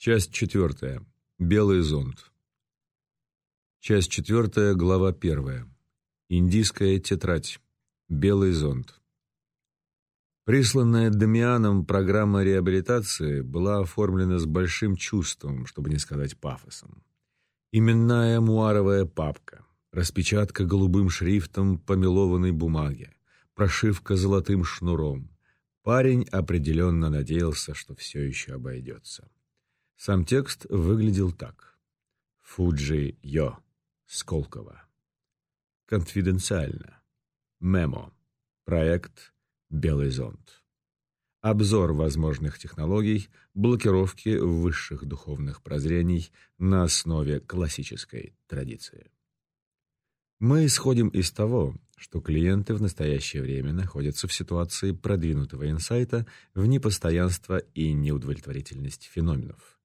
Часть четвертая. Белый зонт. Часть четвертая, глава первая. Индийская тетрадь. Белый зонт. Присланная Дамианом программа реабилитации была оформлена с большим чувством, чтобы не сказать пафосом. Именная муаровая папка, распечатка голубым шрифтом по мелованной бумаге, прошивка золотым шнуром. Парень определенно надеялся, что все еще обойдется. Сам текст выглядел так. Фуджи Йо, Сколково. Конфиденциально. Мемо. Проект «Белый зонт». Обзор возможных технологий блокировки высших духовных прозрений на основе классической традиции. Мы исходим из того, что клиенты в настоящее время находятся в ситуации продвинутого инсайта в непостоянство и неудовлетворительность феноменов –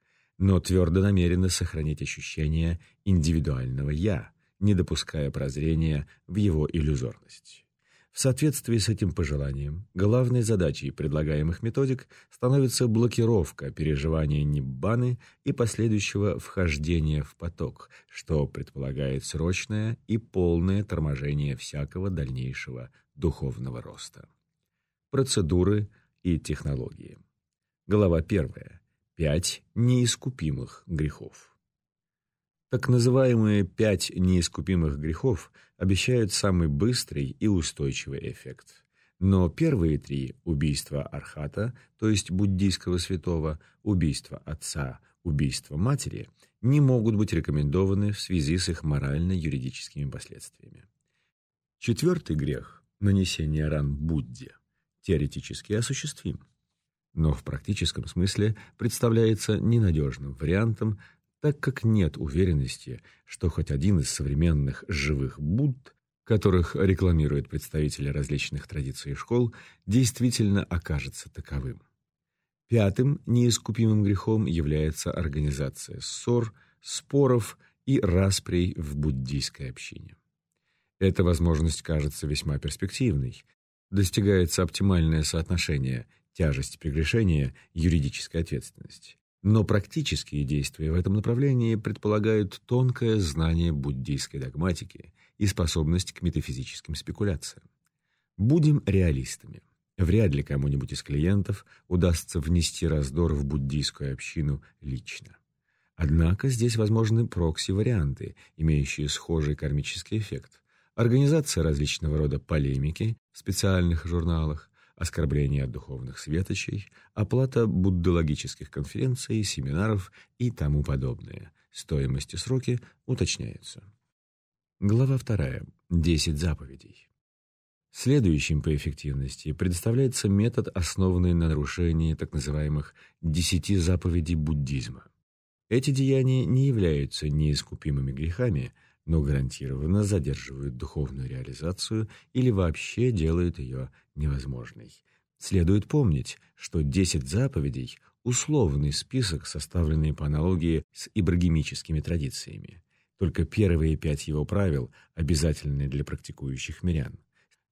но твердо намерены сохранить ощущение индивидуального «я», не допуская прозрения в его иллюзорность. В соответствии с этим пожеланием, главной задачей предлагаемых методик становится блокировка переживания ниббаны и последующего вхождения в поток, что предполагает срочное и полное торможение всякого дальнейшего духовного роста. Процедуры и технологии. Глава первая. Пять неискупимых грехов. Так называемые пять неискупимых грехов обещают самый быстрый и устойчивый эффект. Но первые три – убийство Архата, то есть буддийского святого, убийство отца, убийство матери – не могут быть рекомендованы в связи с их морально-юридическими последствиями. Четвертый грех – нанесение ран Будде – теоретически осуществим – но в практическом смысле представляется ненадежным вариантом, так как нет уверенности, что хоть один из современных живых Будд, которых рекламируют представители различных традиций и школ, действительно окажется таковым. Пятым неискупимым грехом является организация ссор, споров и расприй в буддийской общине. Эта возможность кажется весьма перспективной. Достигается оптимальное соотношение тяжесть прегрешения, юридическая ответственность. Но практические действия в этом направлении предполагают тонкое знание буддийской догматики и способность к метафизическим спекуляциям. Будем реалистами. Вряд ли кому-нибудь из клиентов удастся внести раздор в буддийскую общину лично. Однако здесь возможны прокси-варианты, имеющие схожий кармический эффект. Организация различного рода полемики в специальных журналах, оскорбления от духовных светочей, оплата буддологических конференций, семинаров и тому подобное. Стоимость и сроки уточняются. Глава вторая. Десять заповедей. Следующим по эффективности представляется метод, основанный на нарушении так называемых «десяти заповедей буддизма». Эти деяния не являются неискупимыми грехами, но гарантированно задерживают духовную реализацию или вообще делают ее невозможной. Следует помнить, что десять заповедей – условный список, составленный по аналогии с ибрагимическими традициями. Только первые пять его правил обязательны для практикующих мирян.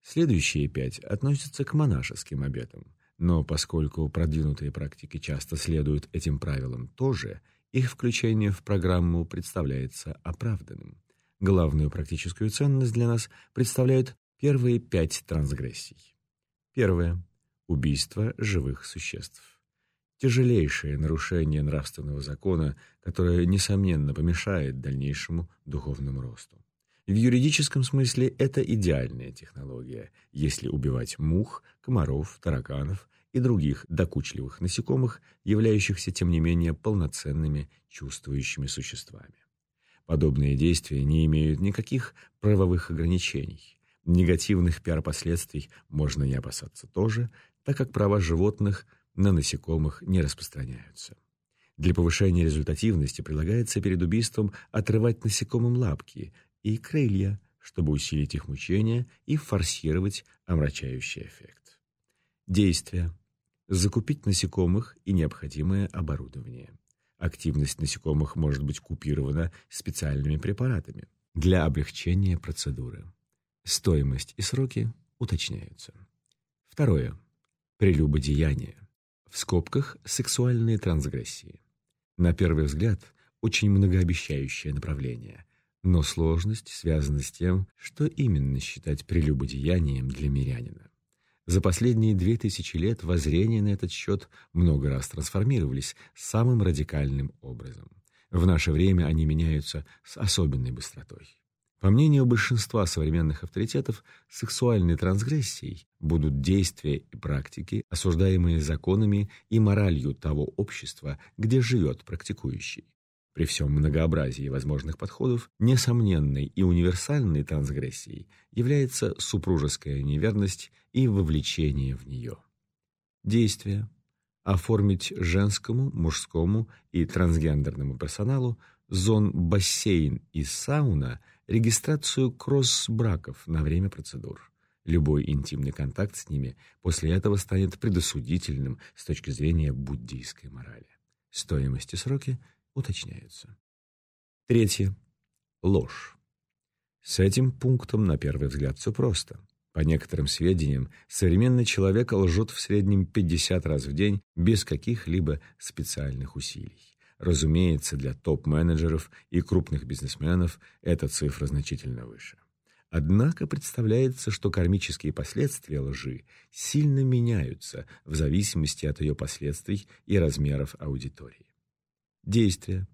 Следующие пять относятся к монашеским обетам, но поскольку продвинутые практики часто следуют этим правилам тоже, их включение в программу представляется оправданным. Главную практическую ценность для нас представляют первые пять трансгрессий. Первое. Убийство живых существ. Тяжелейшее нарушение нравственного закона, которое, несомненно, помешает дальнейшему духовному росту. В юридическом смысле это идеальная технология, если убивать мух, комаров, тараканов и других докучливых насекомых, являющихся, тем не менее, полноценными чувствующими существами. Подобные действия не имеют никаких правовых ограничений. Негативных пиар-последствий можно не опасаться тоже, так как права животных на насекомых не распространяются. Для повышения результативности предлагается перед убийством отрывать насекомым лапки и крылья, чтобы усилить их мучения и форсировать омрачающий эффект. Действия. Закупить насекомых и необходимое оборудование. Активность насекомых может быть купирована специальными препаратами для облегчения процедуры. Стоимость и сроки уточняются. Второе. Прелюбодеяние. В скобках сексуальные трансгрессии. На первый взгляд, очень многообещающее направление, но сложность связана с тем, что именно считать прелюбодеянием для мирянина. За последние две тысячи лет воззрения на этот счет много раз трансформировались самым радикальным образом. В наше время они меняются с особенной быстротой. По мнению большинства современных авторитетов, сексуальной трансгрессией будут действия и практики, осуждаемые законами и моралью того общества, где живет практикующий. При всем многообразии возможных подходов, несомненной и универсальной трансгрессией является супружеская неверность и вовлечение в нее. Действия. Оформить женскому, мужскому и трансгендерному персоналу зон бассейн и сауна регистрацию кросс-браков на время процедур. Любой интимный контакт с ними после этого станет предосудительным с точки зрения буддийской морали. Стоимость и сроки уточняются. Третье. Ложь. С этим пунктом на первый взгляд все просто. По некоторым сведениям, современный человек лжет в среднем 50 раз в день без каких-либо специальных усилий. Разумеется, для топ-менеджеров и крупных бизнесменов эта цифра значительно выше. Однако представляется, что кармические последствия лжи сильно меняются в зависимости от ее последствий и размеров аудитории. Действия.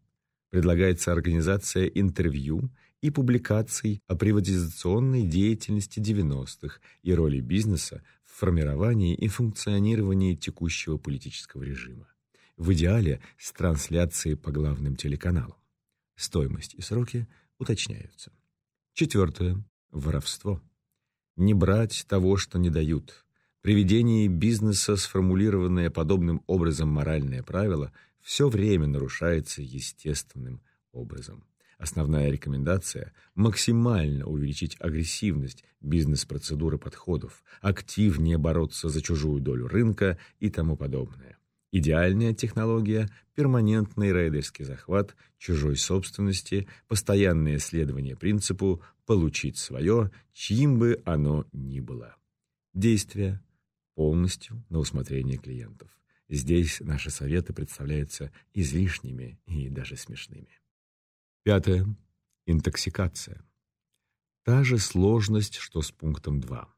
Предлагается организация интервью и публикаций о приватизационной деятельности 90-х и роли бизнеса в формировании и функционировании текущего политического режима в идеале с трансляцией по главным телеканалам. Стоимость и сроки уточняются. Четвертое. Воровство. Не брать того, что не дают. При ведении бизнеса, сформулированное подобным образом моральное правило, все время нарушается естественным образом. Основная рекомендация – максимально увеличить агрессивность бизнес-процедуры подходов, активнее бороться за чужую долю рынка и тому подобное. Идеальная технология – перманентный рейдерский захват чужой собственности, постоянное следование принципу «получить свое, чьим бы оно ни было». Действия полностью на усмотрение клиентов. Здесь наши советы представляются излишними и даже смешными. Пятое. Интоксикация. Та же сложность, что с пунктом 2.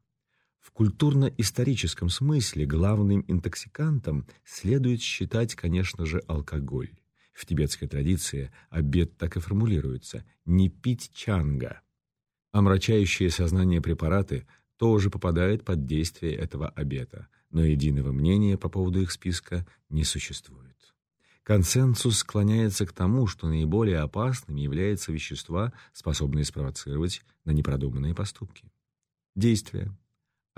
В культурно-историческом смысле главным интоксикантом следует считать, конечно же, алкоголь. В тибетской традиции обед так и формулируется «не пить чанга». Омрачающие сознание препараты тоже попадают под действие этого обета, но единого мнения по поводу их списка не существует. Консенсус склоняется к тому, что наиболее опасными являются вещества, способные спровоцировать на непродуманные поступки. Действия.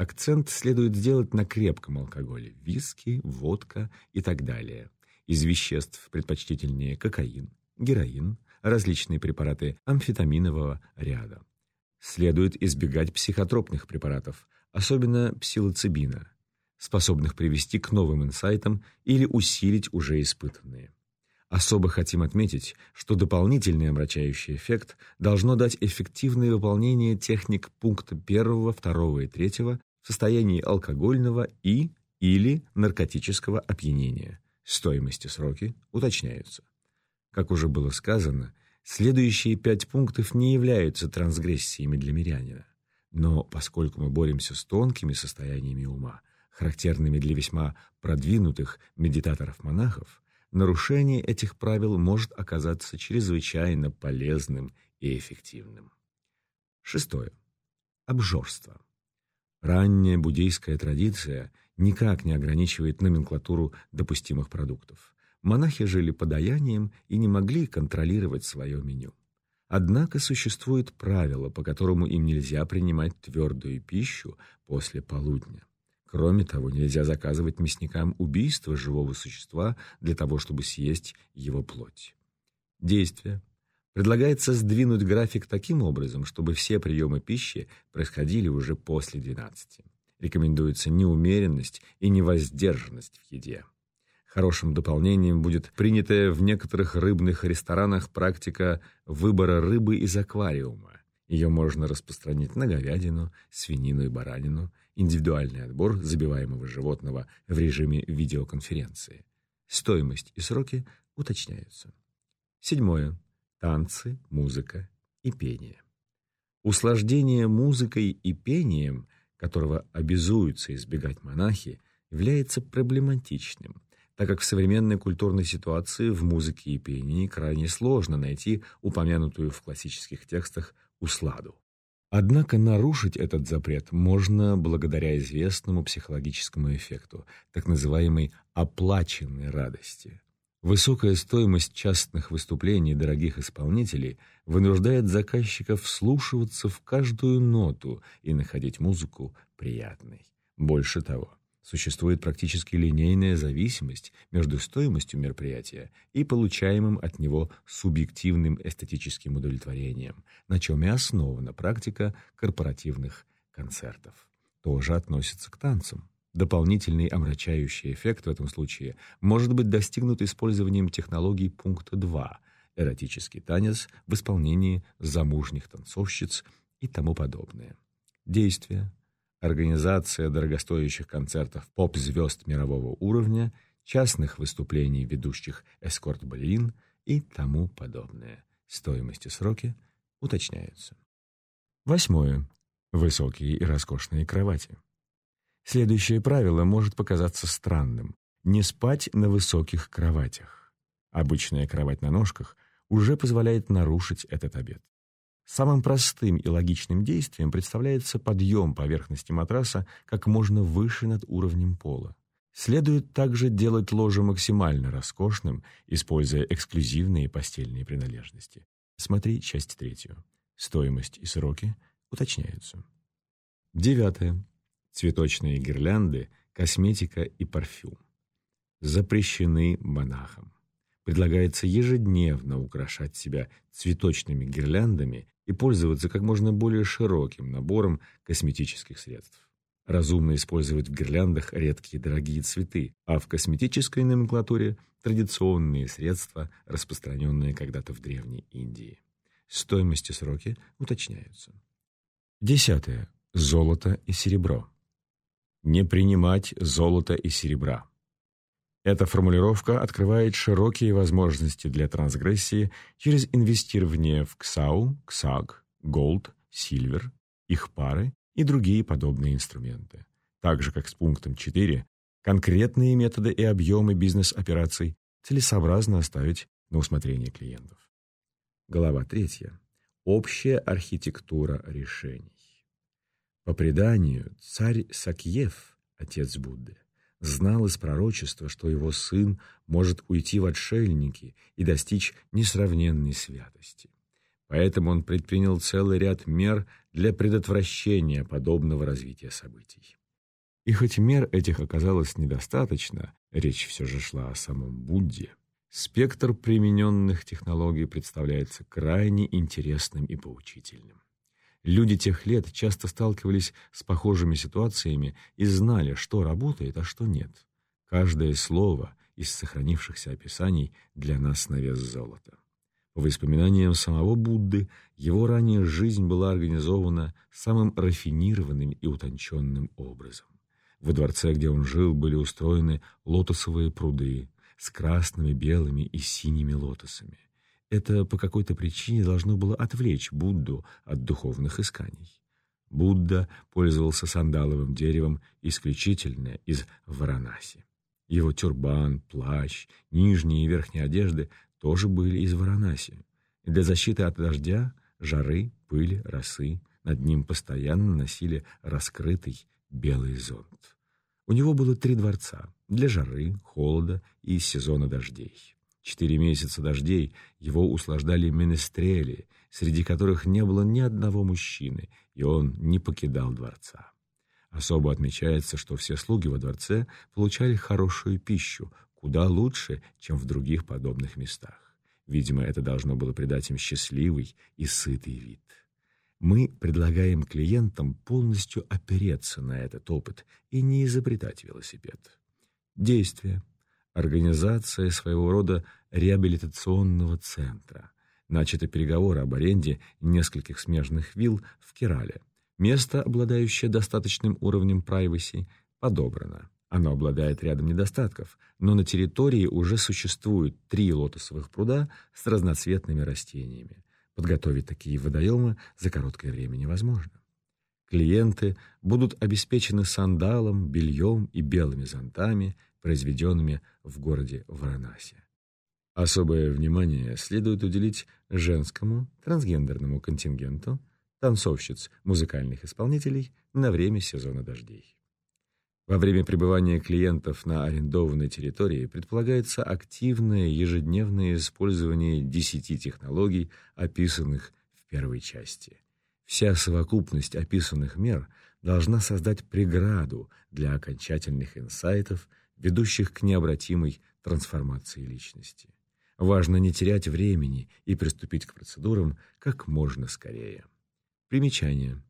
Акцент следует сделать на крепком алкоголе – виски, водка и так далее. Из веществ предпочтительнее кокаин, героин, различные препараты амфетаминового ряда. Следует избегать психотропных препаратов, особенно псилоцибина, способных привести к новым инсайтам или усилить уже испытанные. Особо хотим отметить, что дополнительный омрачающий эффект должно дать эффективное выполнение техник пункта 1, 2 и 3 в состоянии алкогольного и или наркотического опьянения. Стоимость и сроки уточняются. Как уже было сказано, следующие пять пунктов не являются трансгрессиями для мирянина. Но поскольку мы боремся с тонкими состояниями ума, характерными для весьма продвинутых медитаторов-монахов, нарушение этих правил может оказаться чрезвычайно полезным и эффективным. Шестое. Обжорство. Ранняя буддийская традиция никак не ограничивает номенклатуру допустимых продуктов. Монахи жили подаянием и не могли контролировать свое меню. Однако существует правило, по которому им нельзя принимать твердую пищу после полудня. Кроме того, нельзя заказывать мясникам убийство живого существа для того, чтобы съесть его плоть. Действие. Предлагается сдвинуть график таким образом, чтобы все приемы пищи происходили уже после 12. Рекомендуется неумеренность и невоздержанность в еде. Хорошим дополнением будет принятая в некоторых рыбных ресторанах практика выбора рыбы из аквариума. Ее можно распространить на говядину, свинину и баранину, индивидуальный отбор забиваемого животного в режиме видеоконференции. Стоимость и сроки уточняются. Седьмое. Танцы, музыка и пение. Услаждение музыкой и пением, которого обязуются избегать монахи, является проблематичным, так как в современной культурной ситуации в музыке и пении крайне сложно найти упомянутую в классических текстах усладу. Однако нарушить этот запрет можно благодаря известному психологическому эффекту, так называемой «оплаченной радости». Высокая стоимость частных выступлений дорогих исполнителей вынуждает заказчиков вслушиваться в каждую ноту и находить музыку приятной. Больше того, существует практически линейная зависимость между стоимостью мероприятия и получаемым от него субъективным эстетическим удовлетворением, на чем и основана практика корпоративных концертов. Тоже относится к танцам. Дополнительный омрачающий эффект в этом случае может быть достигнут использованием технологий пункта 2 эротический танец в исполнении замужних танцовщиц и тому подобное. Действия, организация дорогостоящих концертов поп-звезд мирового уровня, частных выступлений ведущих эскорт-балерин и тому подобное. Стоимость и сроки уточняются. Восьмое. Высокие и роскошные кровати. Следующее правило может показаться странным. Не спать на высоких кроватях. Обычная кровать на ножках уже позволяет нарушить этот обет. Самым простым и логичным действием представляется подъем поверхности матраса как можно выше над уровнем пола. Следует также делать ложе максимально роскошным, используя эксклюзивные постельные принадлежности. Смотри часть третью. Стоимость и сроки уточняются. Девятое цветочные гирлянды, косметика и парфюм. Запрещены монахам. Предлагается ежедневно украшать себя цветочными гирляндами и пользоваться как можно более широким набором косметических средств. Разумно использовать в гирляндах редкие дорогие цветы, а в косметической номенклатуре – традиционные средства, распространенные когда-то в Древней Индии. Стоимость и сроки уточняются. Десятое. Золото и серебро не принимать золота и серебра. Эта формулировка открывает широкие возможности для трансгрессии через инвестирование в КСАУ, КСАГ, Голд, Сильвер, их пары и другие подобные инструменты. Так же, как с пунктом 4, конкретные методы и объемы бизнес-операций целесообразно оставить на усмотрение клиентов. Глава 3. Общая архитектура решений. По преданию, царь Сакьев, отец Будды, знал из пророчества, что его сын может уйти в отшельники и достичь несравненной святости. Поэтому он предпринял целый ряд мер для предотвращения подобного развития событий. И хоть мер этих оказалось недостаточно, речь все же шла о самом Будде, спектр примененных технологий представляется крайне интересным и поучительным. Люди тех лет часто сталкивались с похожими ситуациями и знали, что работает, а что нет. Каждое слово из сохранившихся описаний для нас на вес золота. По воспоминаниям самого Будды, его ранняя жизнь была организована самым рафинированным и утонченным образом. Во дворце, где он жил, были устроены лотосовые пруды с красными, белыми и синими лотосами. Это по какой-то причине должно было отвлечь Будду от духовных исканий. Будда пользовался сандаловым деревом исключительно из Варанаси. Его тюрбан, плащ, нижние и верхние одежды тоже были из Варанаси. И для защиты от дождя, жары, пыли, росы над ним постоянно носили раскрытый белый зонт. У него было три дворца для жары, холода и сезона дождей. Четыре месяца дождей его услаждали менестрели, среди которых не было ни одного мужчины, и он не покидал дворца. Особо отмечается, что все слуги во дворце получали хорошую пищу, куда лучше, чем в других подобных местах. Видимо, это должно было придать им счастливый и сытый вид. Мы предлагаем клиентам полностью опереться на этот опыт и не изобретать велосипед. Действие организация своего рода реабилитационного центра. Начаты переговоры об аренде нескольких смежных вилл в Керале. Место, обладающее достаточным уровнем privacy, подобрано. Оно обладает рядом недостатков, но на территории уже существуют три лотосовых пруда с разноцветными растениями. Подготовить такие водоемы за короткое время невозможно. Клиенты будут обеспечены сандалом, бельем и белыми зонтами, произведенными в городе Варанаси. Особое внимание следует уделить женскому трансгендерному контингенту, танцовщиц, музыкальных исполнителей на время сезона дождей. Во время пребывания клиентов на арендованной территории предполагается активное ежедневное использование десяти технологий, описанных в первой части. Вся совокупность описанных мер должна создать преграду для окончательных инсайтов, ведущих к необратимой трансформации личности. Важно не терять времени и приступить к процедурам как можно скорее. Примечание.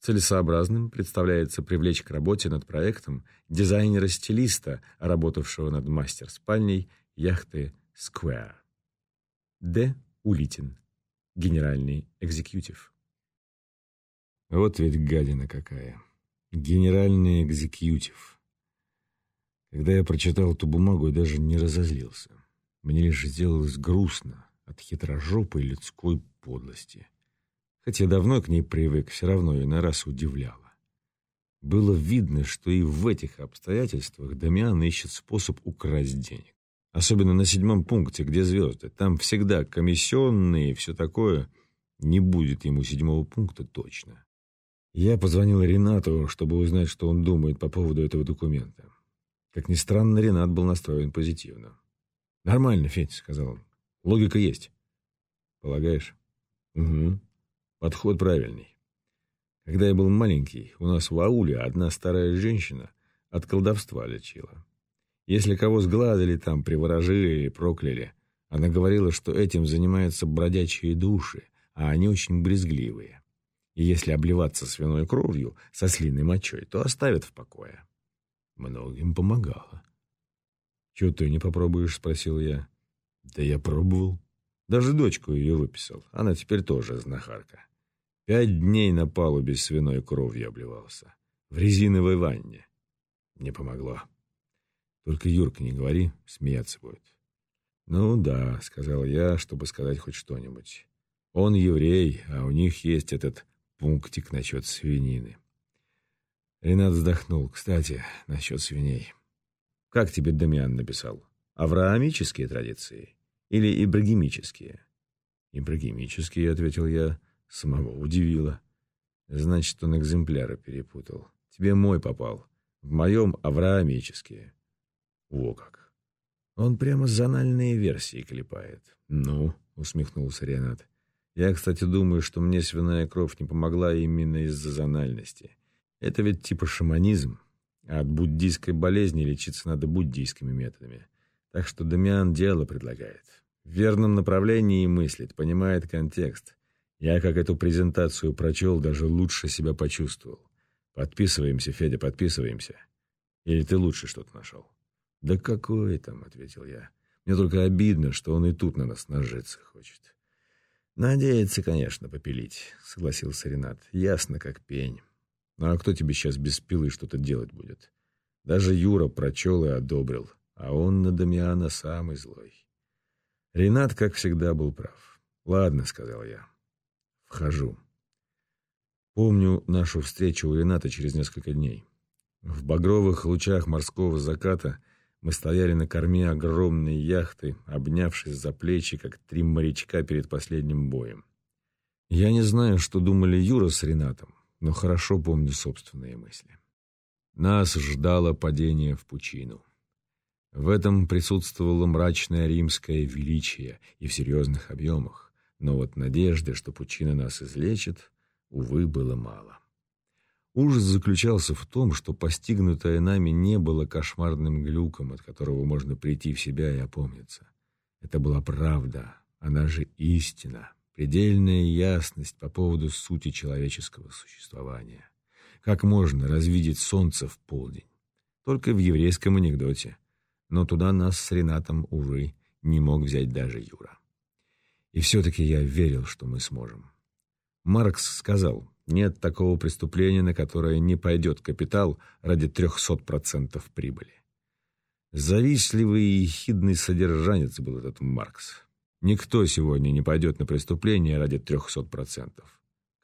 Целесообразным представляется привлечь к работе над проектом дизайнера-стилиста, работавшего над мастер-спальней яхты Square. Д. Улитин. Генеральный экзекьютив. Вот ведь гадина какая. Генеральный экзекьютив. Когда я прочитал эту бумагу, я даже не разозлился. Мне лишь сделалось грустно от хитрожопой людской подлости. Хотя давно к ней привык, все равно ее на раз удивляло. Было видно, что и в этих обстоятельствах Дамиан ищет способ украсть денег. Особенно на седьмом пункте, где звезды. Там всегда комиссионные и все такое. Не будет ему седьмого пункта точно. Я позвонил Ренату, чтобы узнать, что он думает по поводу этого документа. Как ни странно, Ренат был настроен позитивно. «Нормально, Федь», — сказал он. «Логика есть». «Полагаешь?» «Угу. Подход правильный. Когда я был маленький, у нас в ауле одна старая женщина от колдовства лечила. Если кого сгладили там, приворожили или прокляли, она говорила, что этим занимаются бродячие души, а они очень брезгливые. И если обливаться свиной кровью со слиной мочой, то оставят в покое. Многим помогало. «Чего ты не попробуешь?» — спросил я. «Да я пробовал. Даже дочку ее выписал. Она теперь тоже знахарка. Пять дней на палубе свиной кровью обливался. В резиновой ванне. Не помогло. Только Юрка не говори, смеяться будет. «Ну да», — сказал я, чтобы сказать хоть что-нибудь. «Он еврей, а у них есть этот пунктик насчет свинины». Ренат вздохнул. «Кстати, насчет свиней. Как тебе Дамиан написал? Авраамические традиции или ибрагимические?» «Ибрагимические», — ответил я. Самого удивило. Значит, он экземпляры перепутал. Тебе мой попал. В моем авраамические. О как. Он прямо зональные версии клепает. Ну, усмехнулся Ренат. Я, кстати, думаю, что мне свиная кровь не помогла именно из-за зональности. Это ведь типа шаманизм. А от буддийской болезни лечиться надо буддийскими методами. Так что Дамиан дело предлагает. В верном направлении мыслит, понимает контекст. Я, как эту презентацию прочел, даже лучше себя почувствовал. Подписываемся, Федя, подписываемся. Или ты лучше что-то нашел? Да какой там, ответил я. Мне только обидно, что он и тут на нас нажиться хочет. Надеется, конечно, попилить, согласился Ренат. Ясно, как пень. Ну а кто тебе сейчас без пилы что-то делать будет? Даже Юра прочел и одобрил, а он на Дамиана самый злой. Ренат, как всегда, был прав. «Ладно», — сказал я, Вхожу. Помню нашу встречу у Рената через несколько дней. В багровых лучах морского заката мы стояли на корме огромной яхты, обнявшись за плечи, как три морячка перед последним боем. Я не знаю, что думали Юра с Ренатом, но хорошо помню собственные мысли. Нас ждало падение в пучину. В этом присутствовало мрачное римское величие и в серьезных объемах. Но вот надежды, что пучина нас излечит, увы, было мало. Ужас заключался в том, что постигнутое нами не было кошмарным глюком, от которого можно прийти в себя и опомниться. Это была правда, она же истина, предельная ясность по поводу сути человеческого существования. Как можно развидеть солнце в полдень? Только в еврейском анекдоте. Но туда нас с Ренатом, увы, не мог взять даже Юра. И все-таки я верил, что мы сможем. Маркс сказал, Нет такого преступления, на которое не пойдет капитал ради 300% прибыли. Завистливый и ехидный содержанец был этот Маркс. Никто сегодня не пойдет на преступление ради 300%.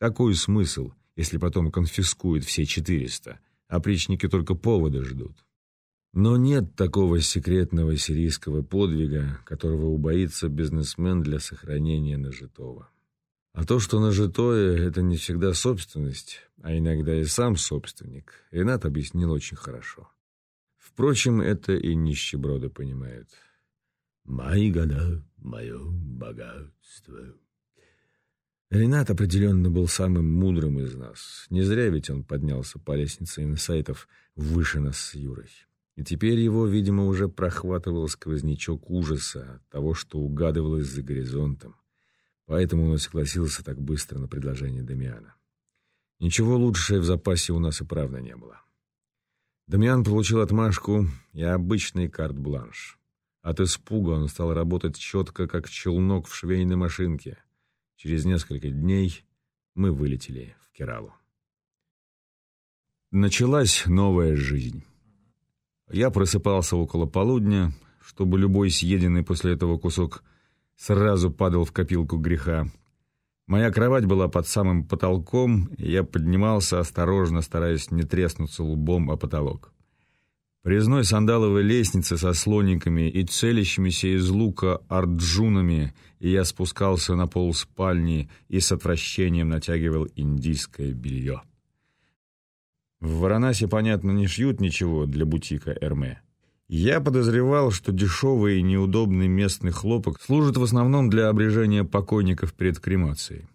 Какой смысл, если потом конфискуют все 400, а причники только повода ждут? Но нет такого секретного сирийского подвига, которого убоится бизнесмен для сохранения нажитого. А то, что нажитое – это не всегда собственность, а иногда и сам собственник, Ренат объяснил очень хорошо. Впрочем, это и нищеброды понимают. «Мои года, мое богатство». Ренат определенно был самым мудрым из нас. Не зря ведь он поднялся по лестнице инсайтов выше нас с Юрой. И теперь его, видимо, уже прохватывал сквознячок ужаса того, что угадывалось за горизонтом. Поэтому он согласился так быстро на предложение Дамиана. Ничего лучшего в запасе у нас и правда не было. Дамиан получил отмашку и обычный карт-бланш. От испуга он стал работать четко, как челнок в швейной машинке. Через несколько дней мы вылетели в Кералу. Началась новая жизнь. Я просыпался около полудня, чтобы любой съеденный после этого кусок сразу падал в копилку греха. Моя кровать была под самым потолком, и я поднимался осторожно, стараясь не треснуться лбом о потолок. Призной сандаловой лестницы со слониками и целящимися из лука арджунами, и я спускался на пол спальни и с отвращением натягивал индийское белье. В Варанасе, понятно, не шьют ничего для бутика Эрме. Я подозревал, что дешевый и неудобный местный хлопок служит в основном для обрежения покойников перед кремацией.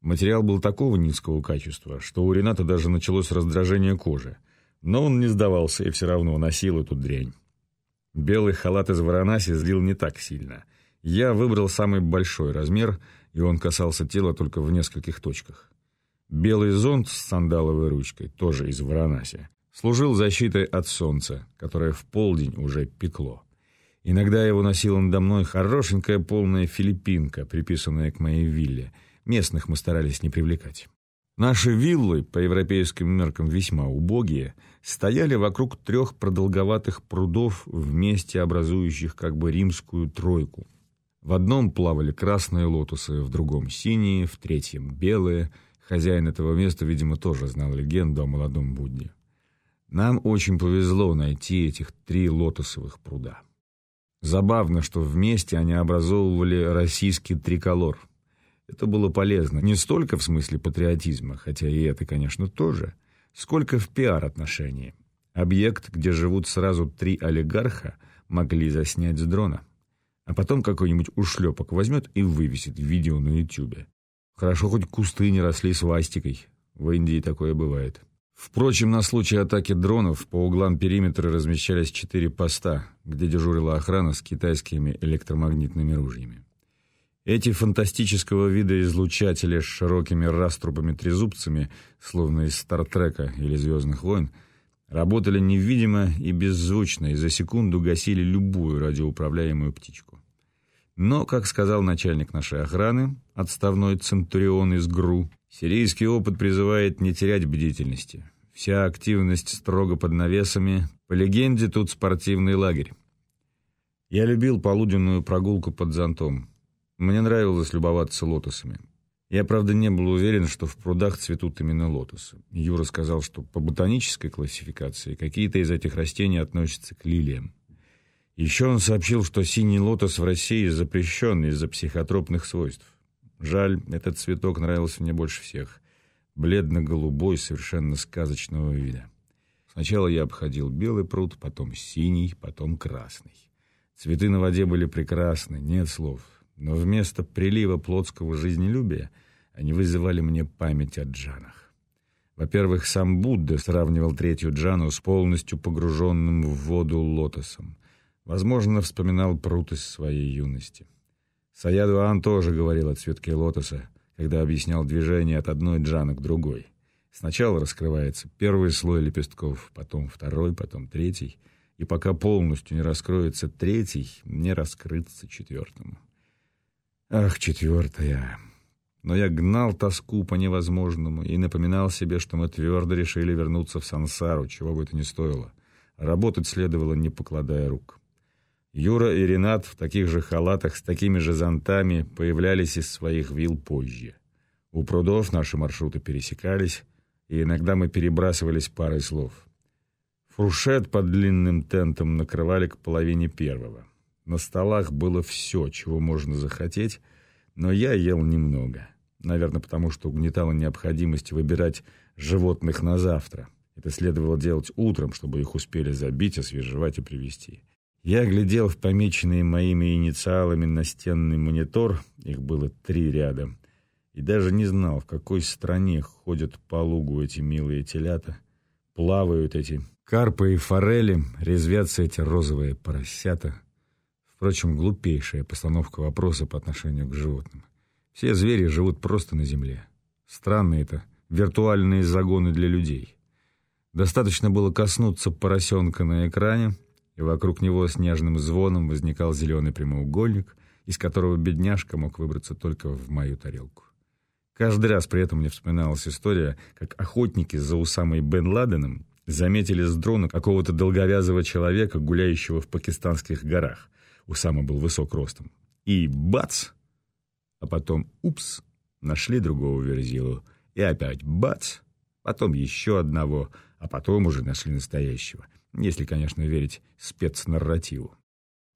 Материал был такого низкого качества, что у Рената даже началось раздражение кожи. Но он не сдавался и все равно носил эту дрянь. Белый халат из Варанаси злил не так сильно. Я выбрал самый большой размер, и он касался тела только в нескольких точках. Белый зонт с сандаловой ручкой, тоже из Варанаси, служил защитой от солнца, которое в полдень уже пекло. Иногда его носила надо мной хорошенькая полная филиппинка, приписанная к моей вилле. Местных мы старались не привлекать. Наши виллы, по европейским меркам весьма убогие, стояли вокруг трех продолговатых прудов, вместе образующих как бы римскую тройку. В одном плавали красные лотосы, в другом синие, в третьем белые — Хозяин этого места, видимо, тоже знал легенду о молодом Будде. Нам очень повезло найти этих три лотосовых пруда. Забавно, что вместе они образовывали российский триколор. Это было полезно не столько в смысле патриотизма, хотя и это, конечно, тоже, сколько в пиар-отношении. Объект, где живут сразу три олигарха, могли заснять с дрона. А потом какой-нибудь ушлепок возьмет и вывесит видео на ютюбе. Хорошо, хоть кусты не росли свастикой. В Индии такое бывает. Впрочем, на случай атаки дронов по углам периметра размещались четыре поста, где дежурила охрана с китайскими электромагнитными ружьями. Эти фантастического вида излучатели с широкими раструбами-трезубцами, словно из Стартрека или «Звездных войн», работали невидимо и беззвучно и за секунду гасили любую радиоуправляемую птичку. Но, как сказал начальник нашей охраны, отставной центурион из ГРУ, сирийский опыт призывает не терять бдительности. Вся активность строго под навесами. По легенде, тут спортивный лагерь. Я любил полуденную прогулку под зонтом. Мне нравилось любоваться лотосами. Я, правда, не был уверен, что в прудах цветут именно лотосы. Юра сказал, что по ботанической классификации какие-то из этих растений относятся к лилиям. Еще он сообщил, что синий лотос в России запрещен из-за психотропных свойств. Жаль, этот цветок нравился мне больше всех. Бледно-голубой, совершенно сказочного вида. Сначала я обходил белый пруд, потом синий, потом красный. Цветы на воде были прекрасны, нет слов. Но вместо прилива плотского жизнелюбия они вызывали мне память о джанах. Во-первых, сам Будда сравнивал третью джану с полностью погруженным в воду лотосом. Возможно, вспоминал пруд из своей юности. Саядуан тоже говорил о цветке лотоса, когда объяснял движение от одной джаны к другой. Сначала раскрывается первый слой лепестков, потом второй, потом третий, и пока полностью не раскроется третий, не раскрыться четвертому. Ах, четвертая! но я гнал тоску по невозможному и напоминал себе, что мы твердо решили вернуться в сансару, чего бы это ни стоило. Работать следовало, не покладая рук. Юра и Ренат в таких же халатах с такими же зонтами появлялись из своих вил позже. У прудов наши маршруты пересекались, и иногда мы перебрасывались парой слов. Фуршет под длинным тентом накрывали к половине первого. На столах было все, чего можно захотеть, но я ел немного. Наверное, потому что угнетала необходимость выбирать животных на завтра. Это следовало делать утром, чтобы их успели забить, освежевать и привезти. Я глядел в помеченные моими инициалами настенный монитор, их было три ряда, и даже не знал, в какой стране ходят по лугу эти милые телята, плавают эти карпы и форели, резвятся эти розовые поросята. Впрочем, глупейшая постановка вопроса по отношению к животным. Все звери живут просто на земле. Странные это виртуальные загоны для людей. Достаточно было коснуться поросенка на экране, и вокруг него с нежным звоном возникал зеленый прямоугольник, из которого бедняжка мог выбраться только в мою тарелку. Каждый раз при этом мне вспоминалась история, как охотники за Усамой бен Ладеном заметили с дрона какого-то долговязого человека, гуляющего в пакистанских горах. Усама был высок ростом. И бац! А потом упс! Нашли другого верзилу. И опять бац! Потом еще одного, а потом уже нашли настоящего если, конечно, верить спецнарративу.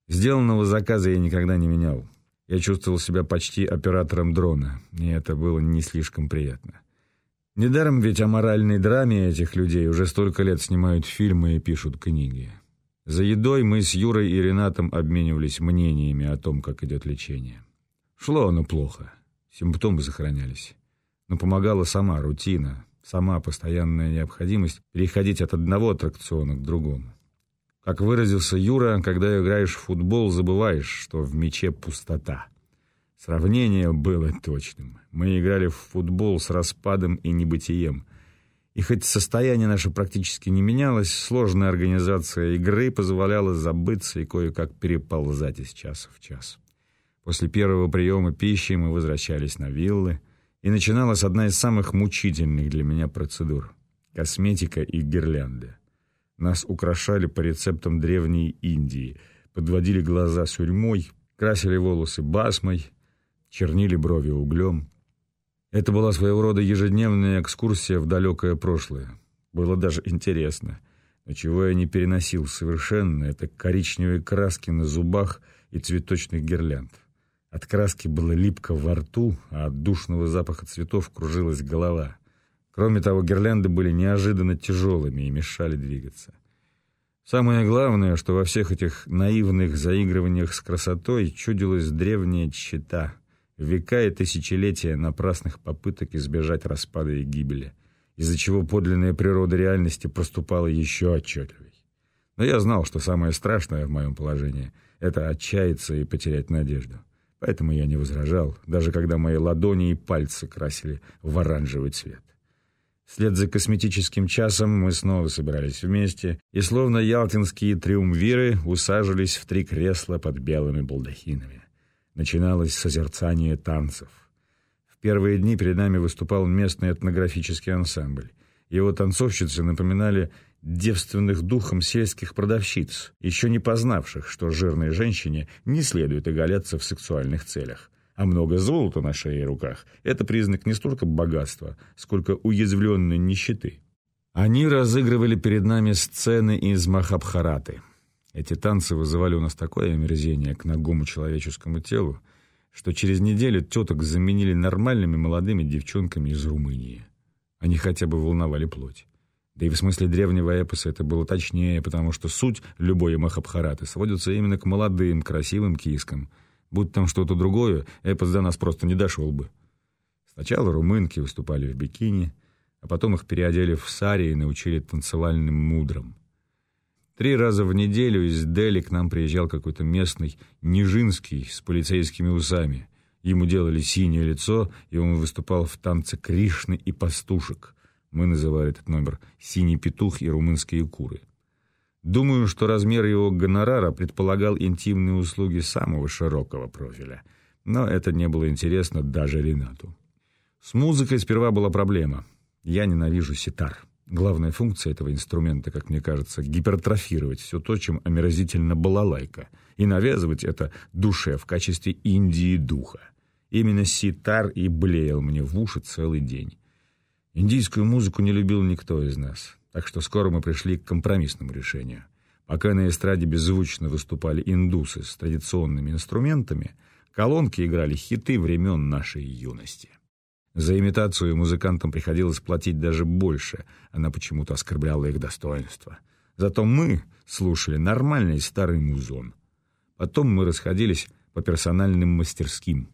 Сделанного заказа я никогда не менял. Я чувствовал себя почти оператором дрона, и это было не слишком приятно. Недаром ведь о моральной драме этих людей уже столько лет снимают фильмы и пишут книги. За едой мы с Юрой и Ренатом обменивались мнениями о том, как идет лечение. Шло оно плохо, симптомы сохранялись. Но помогала сама рутина, сама постоянная необходимость переходить от одного аттракциона к другому. Как выразился Юра, когда играешь в футбол, забываешь, что в мяче пустота. Сравнение было точным. Мы играли в футбол с распадом и небытием. И хоть состояние наше практически не менялось, сложная организация игры позволяла забыться и кое-как переползать из часа в час. После первого приема пищи мы возвращались на виллы, и начиналась одна из самых мучительных для меня процедур — косметика и гирлянды. Нас украшали по рецептам древней Индии, подводили глаза сурьмой, красили волосы басмой, чернили брови углем. Это была своего рода ежедневная экскурсия в далекое прошлое. Было даже интересно. Но чего я не переносил совершенно, это коричневые краски на зубах и цветочных гирлянд. От краски было липко во рту, а от душного запаха цветов кружилась голова. Кроме того, гирлянды были неожиданно тяжелыми и мешали двигаться. Самое главное, что во всех этих наивных заигрываниях с красотой чудилась древняя чита, века и тысячелетия напрасных попыток избежать распада и гибели, из-за чего подлинная природа реальности проступала еще отчетливей. Но я знал, что самое страшное в моем положении — это отчаяться и потерять надежду. Поэтому я не возражал, даже когда мои ладони и пальцы красили в оранжевый цвет. Вслед за косметическим часом мы снова собирались вместе и, словно ялтинские триумвиры, усаживались в три кресла под белыми балдахинами. Начиналось созерцание танцев. В первые дни перед нами выступал местный этнографический ансамбль. Его танцовщицы напоминали девственных духом сельских продавщиц, еще не познавших, что жирной женщине не следует оголяться в сексуальных целях. А много золота на шее и руках – это признак не столько богатства, сколько уязвленной нищеты. Они разыгрывали перед нами сцены из Махабхараты. Эти танцы вызывали у нас такое омерзение к ногому человеческому телу, что через неделю теток заменили нормальными молодыми девчонками из Румынии. Они хотя бы волновали плоть. Да и в смысле древнего эпоса это было точнее, потому что суть любой Махабхараты сводится именно к молодым, красивым кискам. Будь там что-то другое, эпос до нас просто не дошел бы. Сначала румынки выступали в бикини, а потом их переодели в сари и научили танцевальным мудрам. Три раза в неделю из Дели к нам приезжал какой-то местный Нижинский с полицейскими усами. Ему делали синее лицо, и он выступал в танце Кришны и пастушек — мы называли этот номер «Синий петух» и «Румынские куры». Думаю, что размер его гонорара предполагал интимные услуги самого широкого профиля. Но это не было интересно даже Ренату. С музыкой сперва была проблема. Я ненавижу ситар. Главная функция этого инструмента, как мне кажется, гипертрофировать все то, чем омерзительно балалайка, и навязывать это душе в качестве Индии духа. Именно ситар и блеял мне в уши целый день. Индийскую музыку не любил никто из нас, так что скоро мы пришли к компромиссному решению. Пока на эстраде беззвучно выступали индусы с традиционными инструментами, колонки играли хиты времен нашей юности. За имитацию музыкантам приходилось платить даже больше, она почему-то оскорбляла их достоинство. Зато мы слушали нормальный старый музон. Потом мы расходились по персональным мастерским.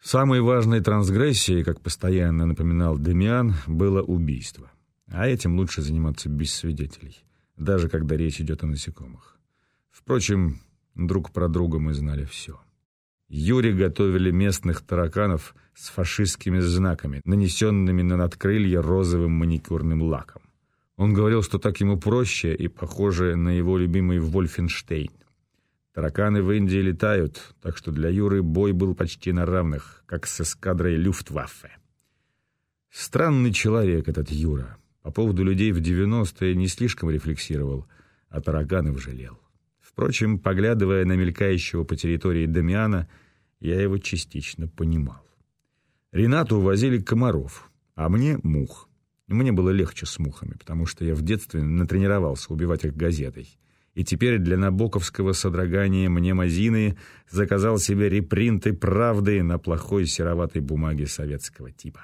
Самой важной трансгрессией, как постоянно напоминал Демиан, было убийство. А этим лучше заниматься без свидетелей, даже когда речь идет о насекомых. Впрочем, друг про друга мы знали все. Юре готовили местных тараканов с фашистскими знаками, нанесенными на надкрылья розовым маникюрным лаком. Он говорил, что так ему проще и похоже на его любимый Вольфенштейн. Тараканы в Индии летают, так что для Юры бой был почти на равных, как с эскадрой Люфтваффе. Странный человек этот Юра. По поводу людей в 90-е не слишком рефлексировал, а тараканов жалел. Впрочем, поглядывая на мелькающего по территории Дамиана, я его частично понимал. Ренату увозили комаров, а мне — мух. Мне было легче с мухами, потому что я в детстве натренировался убивать их газетой. И теперь для набоковского содрогания мне Мазины заказал себе репринты «Правды» на плохой сероватой бумаге советского типа.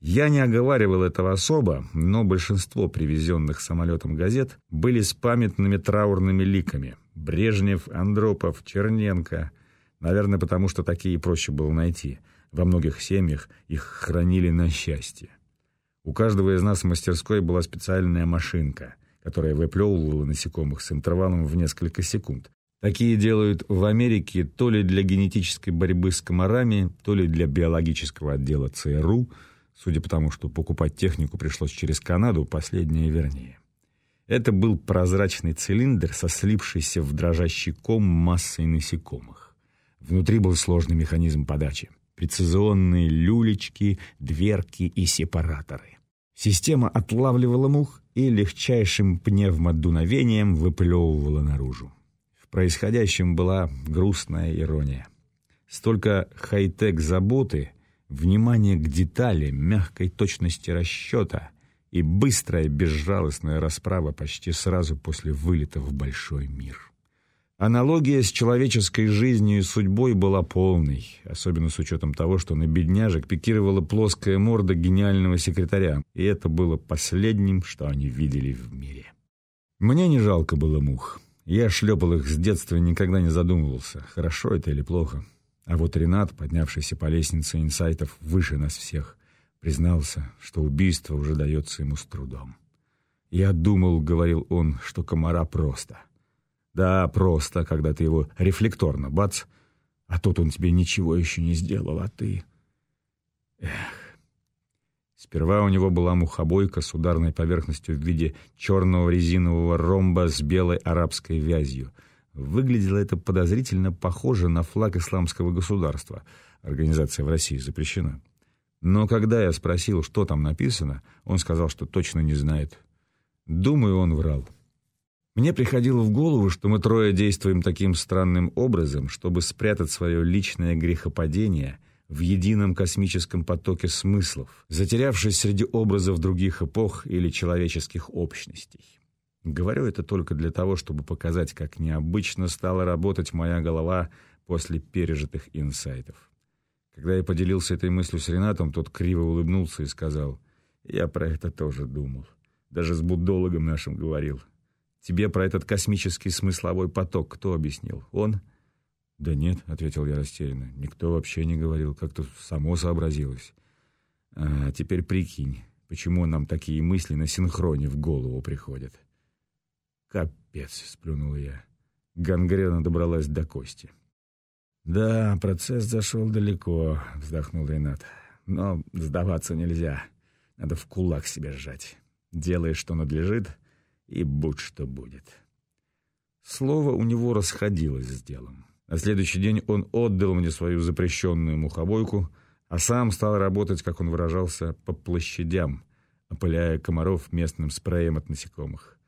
Я не оговаривал этого особо, но большинство привезенных самолетом газет были с памятными траурными ликами. Брежнев, Андропов, Черненко. Наверное, потому что такие проще было найти. Во многих семьях их хранили на счастье. У каждого из нас в мастерской была специальная машинка, которая выплевывала насекомых с интервалом в несколько секунд. Такие делают в Америке то ли для генетической борьбы с комарами, то ли для биологического отдела ЦРУ – Судя по тому, что покупать технику пришлось через Канаду, последнее вернее. Это был прозрачный цилиндр со слипшейся в дрожащий ком массой насекомых. Внутри был сложный механизм подачи. Прецизионные люлечки, дверки и сепараторы. Система отлавливала мух и легчайшим пневмодуновением выплевывала наружу. В происходящем была грустная ирония. Столько хай-тек заботы — Внимание к детали, мягкой точности расчета и быстрая безжалостная расправа почти сразу после вылета в большой мир. Аналогия с человеческой жизнью и судьбой была полной, особенно с учетом того, что на бедняжек пикировала плоская морда гениального секретаря, и это было последним, что они видели в мире. Мне не жалко было мух. Я шлепал их с детства и никогда не задумывался, хорошо это или плохо. А вот Ренат, поднявшийся по лестнице инсайтов выше нас всех, признался, что убийство уже дается ему с трудом. «Я думал, — говорил он, — что комара просто. Да, просто, когда ты его рефлекторно бац, а тут он тебе ничего еще не сделал, а ты... Эх... Сперва у него была мухобойка с ударной поверхностью в виде черного резинового ромба с белой арабской вязью — Выглядело это подозрительно похоже на флаг исламского государства. Организация в России запрещена. Но когда я спросил, что там написано, он сказал, что точно не знает. Думаю, он врал. Мне приходило в голову, что мы трое действуем таким странным образом, чтобы спрятать свое личное грехопадение в едином космическом потоке смыслов, затерявшись среди образов других эпох или человеческих общностей. Говорю это только для того, чтобы показать, как необычно стала работать моя голова после пережитых инсайтов. Когда я поделился этой мыслью с Ренатом, тот криво улыбнулся и сказал, «Я про это тоже думал. Даже с буддологом нашим говорил. Тебе про этот космический смысловой поток кто объяснил? Он?» «Да нет», — ответил я растерянно, — «никто вообще не говорил, как-то само сообразилось». «А теперь прикинь, почему нам такие мысли на синхроне в голову приходят?» «Капец!» — сплюнул я. Гангрена добралась до кости. «Да, процесс зашел далеко», — вздохнул Ренат. «Но сдаваться нельзя. Надо в кулак себя сжать. Делай, что надлежит, и будь что будет». Слово у него расходилось с делом. На следующий день он отдал мне свою запрещенную мухобойку, а сам стал работать, как он выражался, по площадям, опыляя комаров местным спреем от насекомых.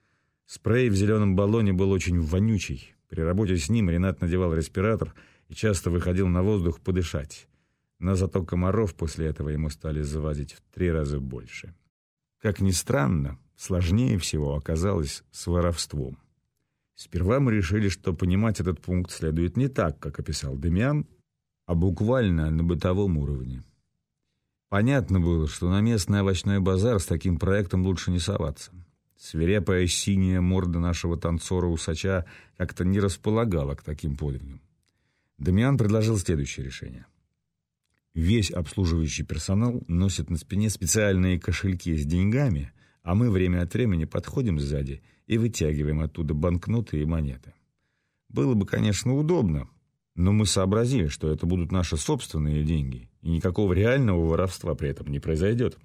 Спрей в зеленом баллоне был очень вонючий. При работе с ним Ренат надевал респиратор и часто выходил на воздух подышать. Но зато комаров после этого ему стали заводить в три раза больше. Как ни странно, сложнее всего оказалось с воровством. Сперва мы решили, что понимать этот пункт следует не так, как описал Демиан, а буквально на бытовом уровне. Понятно было, что на местный овощной базар с таким проектом лучше не соваться. Свирепая синяя морда нашего танцора-усача как-то не располагала к таким подвигам. Дамиан предложил следующее решение. Весь обслуживающий персонал носит на спине специальные кошельки с деньгами, а мы время от времени подходим сзади и вытягиваем оттуда банкноты и монеты. Было бы, конечно, удобно, но мы сообразили, что это будут наши собственные деньги, и никакого реального воровства при этом не произойдет.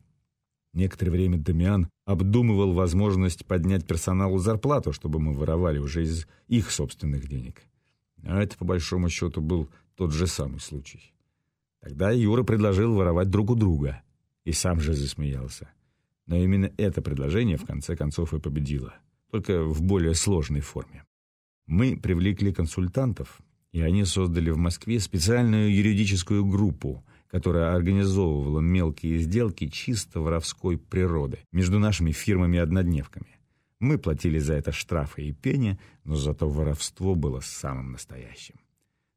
Некоторое время Дамиан обдумывал возможность поднять персоналу зарплату, чтобы мы воровали уже из их собственных денег. А это, по большому счету, был тот же самый случай. Тогда Юра предложил воровать друг у друга, и сам же засмеялся. Но именно это предложение в конце концов и победило, только в более сложной форме. Мы привлекли консультантов, и они создали в Москве специальную юридическую группу, которая организовывала мелкие сделки чисто воровской природы между нашими фирмами-однодневками. Мы платили за это штрафы и пени, но зато воровство было самым настоящим.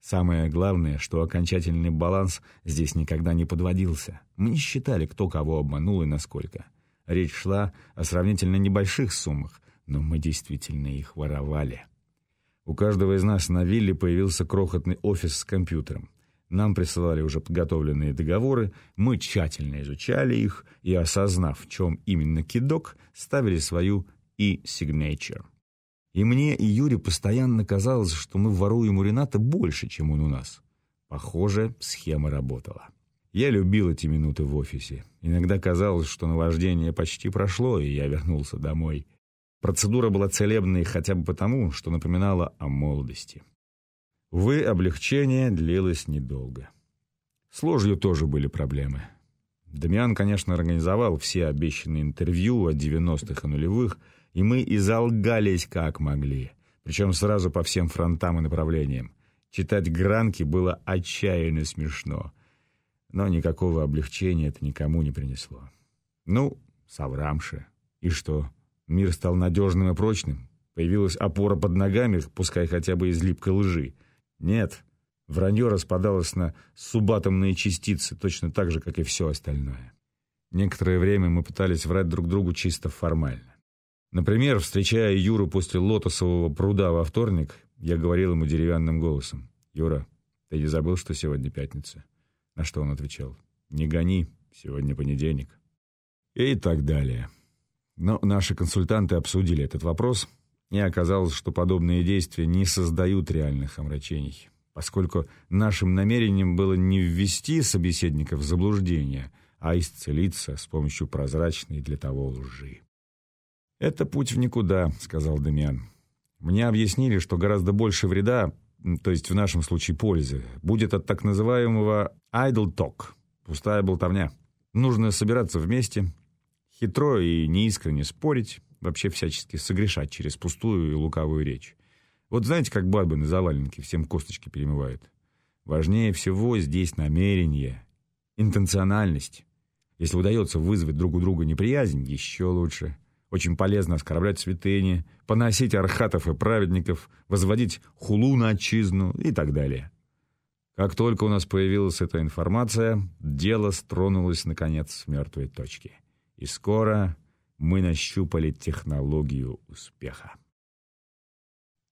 Самое главное, что окончательный баланс здесь никогда не подводился. Мы не считали, кто кого обманул и насколько. Речь шла о сравнительно небольших суммах, но мы действительно их воровали. У каждого из нас на вилле появился крохотный офис с компьютером. Нам присылали уже подготовленные договоры, мы тщательно изучали их и, осознав, в чем именно кидок, ставили свою e-signature. И мне, и Юре постоянно казалось, что мы воруем у Рената больше, чем он у нас. Похоже, схема работала. Я любил эти минуты в офисе. Иногда казалось, что наваждение почти прошло, и я вернулся домой. Процедура была целебной хотя бы потому, что напоминала о молодости. Увы, облегчение длилось недолго. С ложью тоже были проблемы. Дамиан, конечно, организовал все обещанные интервью о 90-х и нулевых, и мы изолгались как могли, причем сразу по всем фронтам и направлениям. Читать гранки было отчаянно смешно, но никакого облегчения это никому не принесло. Ну, соврамши. И что? Мир стал надежным и прочным. Появилась опора под ногами, пускай хотя бы из липкой лжи. Нет, вранье распадалось на субатомные частицы, точно так же, как и все остальное. Некоторое время мы пытались врать друг другу чисто формально. Например, встречая Юру после лотосового пруда во вторник, я говорил ему деревянным голосом. «Юра, ты не забыл, что сегодня пятница?» На что он отвечал. «Не гони, сегодня понедельник». И так далее. Но наши консультанты обсудили этот вопрос, и оказалось, что подобные действия не создают реальных омрачений, поскольку нашим намерением было не ввести собеседника в заблуждение, а исцелиться с помощью прозрачной для того лжи. «Это путь в никуда», — сказал Демиан. «Мне объяснили, что гораздо больше вреда, то есть в нашем случае пользы, будет от так называемого «idle talk» — пустая болтовня. Нужно собираться вместе, Хитро и неискренне спорить, вообще всячески согрешать через пустую и лукавую речь. Вот знаете, как бабы на заваленке всем косточки перемывают? Важнее всего здесь намерение, интенциональность. Если удается вызвать друг у друга неприязнь, еще лучше. Очень полезно оскорблять святыни, поносить архатов и праведников, возводить хулу на отчизну и так далее. Как только у нас появилась эта информация, дело стронулось, наконец, с мертвой точки. И скоро мы нащупали технологию успеха.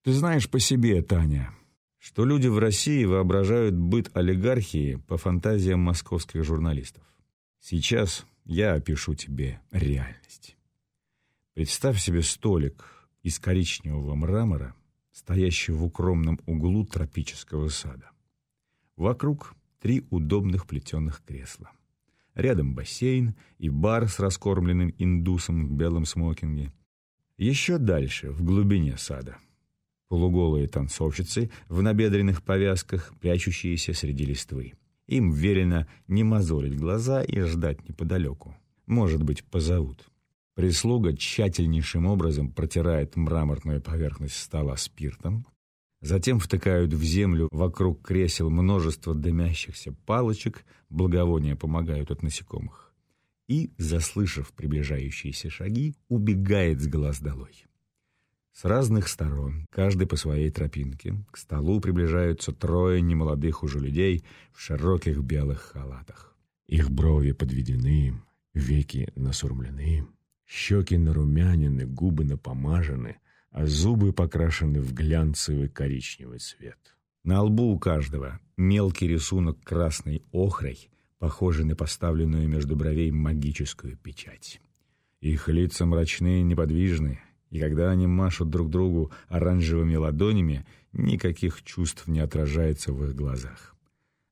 Ты знаешь по себе, Таня, что люди в России воображают быт олигархии по фантазиям московских журналистов. Сейчас я опишу тебе реальность. Представь себе столик из коричневого мрамора, стоящий в укромном углу тропического сада. Вокруг три удобных плетеных кресла. Рядом бассейн и бар с раскормленным индусом в белом смокинге. Еще дальше, в глубине сада. Полуголые танцовщицы в набедренных повязках, прячущиеся среди листвы. Им велено не мозолить глаза и ждать неподалеку. Может быть, позовут. Прислуга тщательнейшим образом протирает мраморную поверхность стола спиртом, затем втыкают в землю вокруг кресел множество дымящихся палочек, благовония помогают от насекомых, и, заслышав приближающиеся шаги, убегает с глаз долой. С разных сторон, каждый по своей тропинке, к столу приближаются трое немолодых уже людей в широких белых халатах. Их брови подведены, веки насурмлены, щеки нарумянины, губы напомажены, а зубы покрашены в глянцевый коричневый цвет. На лбу у каждого мелкий рисунок красной охрой, похожий на поставленную между бровей магическую печать. Их лица мрачные и неподвижные, и когда они машут друг другу оранжевыми ладонями, никаких чувств не отражается в их глазах.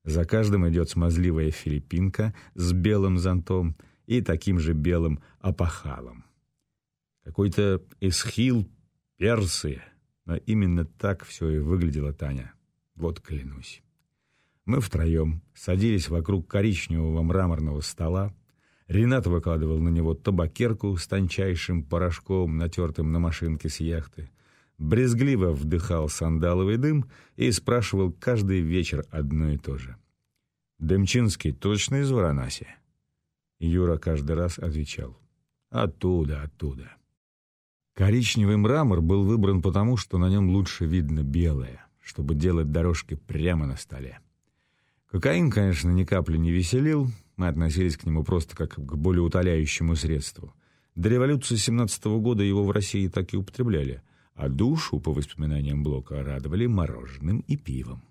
За каждым идет смазливая филиппинка с белым зонтом и таким же белым опахалом. Какой-то эсхил персы, но именно так все и выглядело Таня. Вот клянусь. Мы втроем садились вокруг коричневого мраморного стола, Ренат выкладывал на него табакерку с тончайшим порошком, натертым на машинке с яхты. Брезгливо вдыхал сандаловый дым и спрашивал каждый вечер одно и то же. «Дымчинский точно из Варанаси?» Юра каждый раз отвечал. «Оттуда, оттуда». Коричневый мрамор был выбран потому, что на нем лучше видно белое, чтобы делать дорожки прямо на столе. Кокаин, конечно, ни капли не веселил, мы относились к нему просто как к более утоляющему средству. До революции 17 -го года его в России так и употребляли, а душу, по воспоминаниям Блока, радовали мороженым и пивом.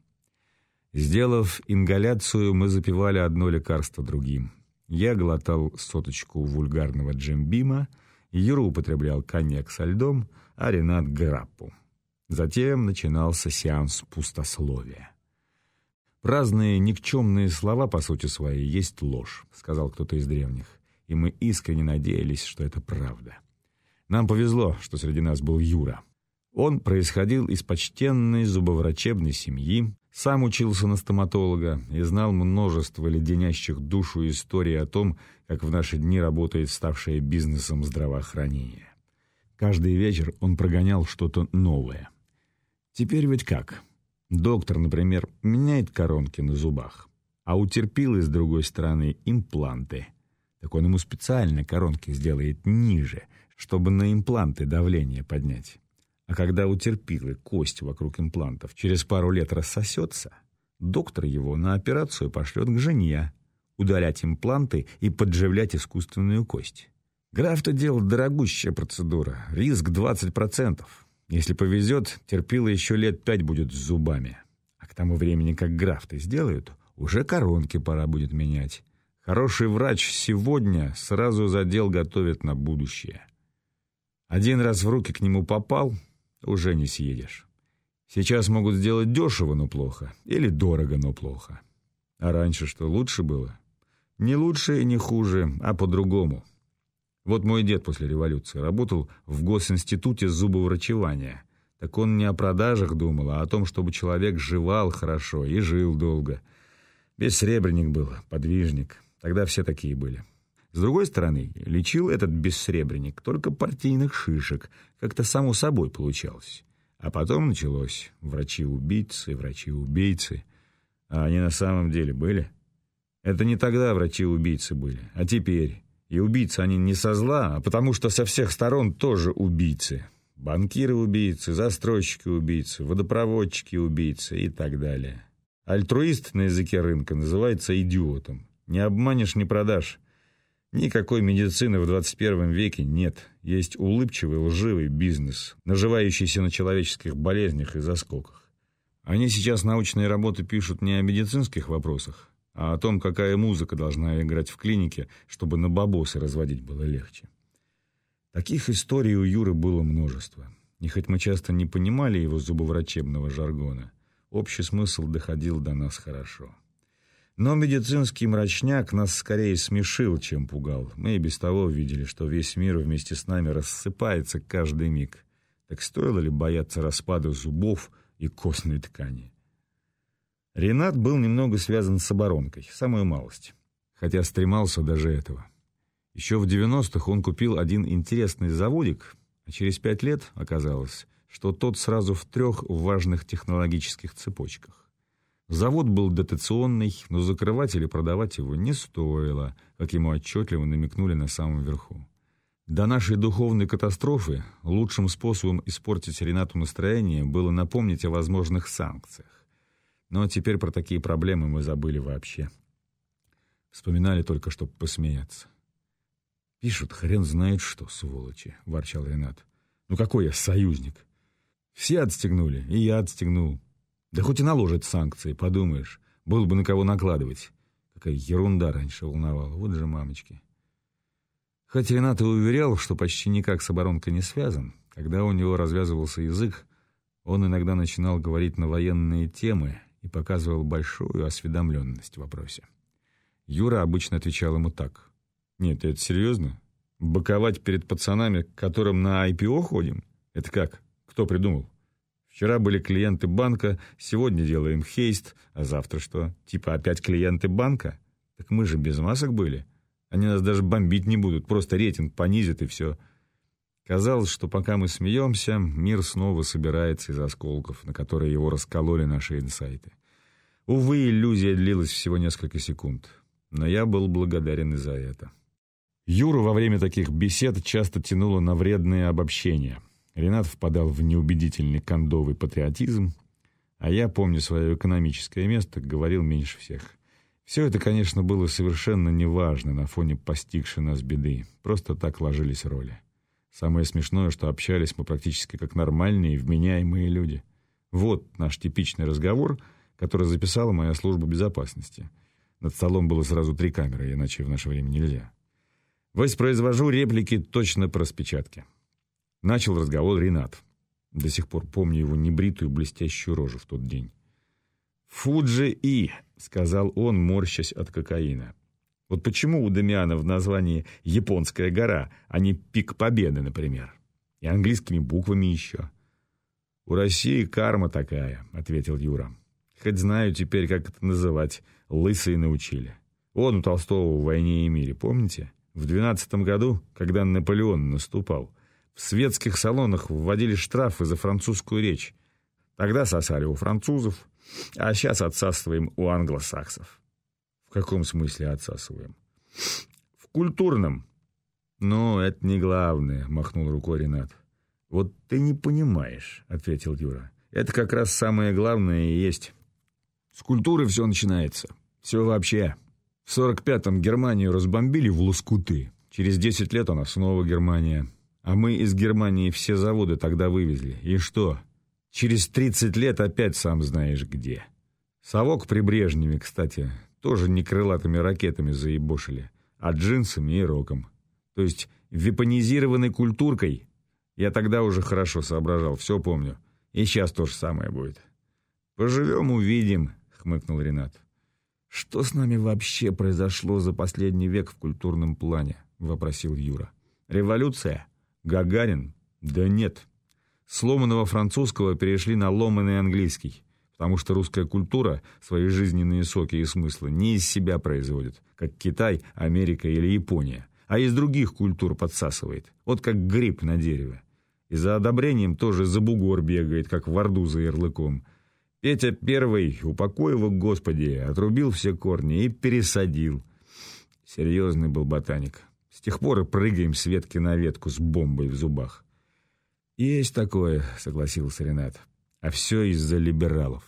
Сделав ингаляцию, мы запивали одно лекарство другим. Я глотал соточку вульгарного джембима, Юра употреблял коньяк со льдом, а Ренат — граппу. Затем начинался сеанс пустословия. «Разные никчемные слова, по сути своей, есть ложь», — сказал кто-то из древних, и мы искренне надеялись, что это правда. Нам повезло, что среди нас был Юра. Он происходил из почтенной зубоврачебной семьи, сам учился на стоматолога и знал множество леденящих душу историй о том, как в наши дни работает ставшее бизнесом здравоохранение. Каждый вечер он прогонял что-то новое. Теперь ведь как? Доктор, например, меняет коронки на зубах, а у терпилы, с другой стороны, импланты. Так он ему специально коронки сделает ниже, чтобы на импланты давление поднять. А когда у терпилы кость вокруг имплантов через пару лет рассосется, доктор его на операцию пошлет к жене, удалять импланты и подживлять искусственную кость. Граф-то делал дорогущая процедура, риск 20%. Если повезет, терпила еще лет пять будет с зубами. А к тому времени, как граф-то сделают, уже коронки пора будет менять. Хороший врач сегодня сразу задел готовит на будущее. Один раз в руки к нему попал, уже не съедешь. Сейчас могут сделать дешево, но плохо, или дорого, но плохо. А раньше что, лучше было? Не лучше и не хуже, а по-другому. Вот мой дед после революции работал в госинституте зубоврачевания. Так он не о продажах думал, а о том, чтобы человек жевал хорошо и жил долго. Бессребренник был, подвижник. Тогда все такие были. С другой стороны, лечил этот бессребренник только партийных шишек. Как-то само собой получалось. А потом началось врачи-убийцы, врачи-убийцы. А они на самом деле были? Это не тогда врачи-убийцы были, а теперь. И убийцы они не со зла, а потому что со всех сторон тоже убийцы. Банкиры-убийцы, застройщики-убийцы, водопроводчики-убийцы и так далее. Альтруист на языке рынка называется идиотом. Не обманешь, не продашь. Никакой медицины в 21 веке нет. Есть улыбчивый, лживый бизнес, наживающийся на человеческих болезнях и заскоках. Они сейчас научные работы пишут не о медицинских вопросах, а о том, какая музыка должна играть в клинике, чтобы на бабосы разводить было легче. Таких историй у Юры было множество. И хоть мы часто не понимали его зубоврачебного жаргона, общий смысл доходил до нас хорошо. Но медицинский мрачняк нас скорее смешил, чем пугал. Мы и без того видели, что весь мир вместе с нами рассыпается каждый миг. Так стоило ли бояться распада зубов и костной ткани? Ренат был немного связан с оборонкой, самую малость. Хотя стремался даже этого. Еще в 90-х он купил один интересный заводик, а через пять лет оказалось, что тот сразу в трех важных технологических цепочках. Завод был дотационный, но закрывать или продавать его не стоило, как ему отчетливо намекнули на самом верху. До нашей духовной катастрофы лучшим способом испортить Ренату настроение было напомнить о возможных санкциях. Но теперь про такие проблемы мы забыли вообще. Вспоминали только, чтобы посмеяться. «Пишут, хрен знает что, сволочи», — ворчал Ренат. «Ну какой я союзник? Все отстегнули, и я отстегнул. Да хоть и наложат санкции, подумаешь. Было бы на кого накладывать. Какая ерунда раньше волновала. Вот же мамочки. Хоть Ренат и уверял, что почти никак с оборонкой не связан, когда у него развязывался язык, он иногда начинал говорить на военные темы и показывал большую осведомленность в вопросе. Юра обычно отвечал ему так. «Нет, это серьезно? Боковать перед пацанами, которым на IPO ходим? Это как? Кто придумал?» Вчера были клиенты банка, сегодня делаем хейст, а завтра что? Типа опять клиенты банка? Так мы же без масок были. Они нас даже бомбить не будут, просто рейтинг понизят и все. Казалось, что пока мы смеемся, мир снова собирается из осколков, на которые его раскололи наши инсайты. Увы, иллюзия длилась всего несколько секунд, но я был благодарен и за это. Юру во время таких бесед часто тянуло на вредные обобщения — Ренат впадал в неубедительный кондовый патриотизм, а я, помню свое экономическое место, говорил меньше всех. Все это, конечно, было совершенно неважно на фоне постигшей нас беды. Просто так ложились роли. Самое смешное, что общались мы практически как нормальные, вменяемые люди. Вот наш типичный разговор, который записала моя служба безопасности. Над столом было сразу три камеры, иначе в наше время нельзя. Воспроизвожу реплики точно по распечатке. Начал разговор Ренат. До сих пор помню его небритую блестящую рожу в тот день. «Фуджи-И», — сказал он, морщась от кокаина. Вот почему у Дамиана в названии «Японская гора», а не «Пик Победы», например? И английскими буквами еще. «У России карма такая», — ответил Юра. «Хоть знаю теперь, как это называть. Лысые научили. Он у Толстого в «Войне и мире», помните? В двенадцатом году, когда Наполеон наступал, в светских салонах вводили штрафы за французскую речь. Тогда сосали у французов, а сейчас отсасываем у англосаксов. В каком смысле отсасываем? В культурном. Но это не главное, махнул рукой Ренат. Вот ты не понимаешь, ответил Юра. Это как раз самое главное и есть. С культуры все начинается. Все вообще. В сорок пятом Германию разбомбили в лоскуты. Через десять лет она снова Германия. А мы из Германии все заводы тогда вывезли. И что? Через 30 лет опять сам знаешь где. Совок при Брежневе, кстати, тоже не крылатыми ракетами заебошили, а джинсами и роком. То есть вепонизированной культуркой. Я тогда уже хорошо соображал, все помню. И сейчас то же самое будет. «Поживем, увидим», — хмыкнул Ренат. «Что с нами вообще произошло за последний век в культурном плане?» — вопросил Юра. «Революция?» Гагарин? Да нет. Сломанного французского перешли на ломанный английский, потому что русская культура свои жизненные соки и смыслы не из себя производит, как Китай, Америка или Япония, а из других культур подсасывает, вот как гриб на дереве. И за одобрением тоже за бугор бегает, как в Орду за ярлыком. Петя первый, упокой его, Господи, отрубил все корни и пересадил. Серьезный был ботаник. С тех пор и прыгаем с ветки на ветку с бомбой в зубах. «Есть такое», — согласился Ренат. «А все из-за либералов.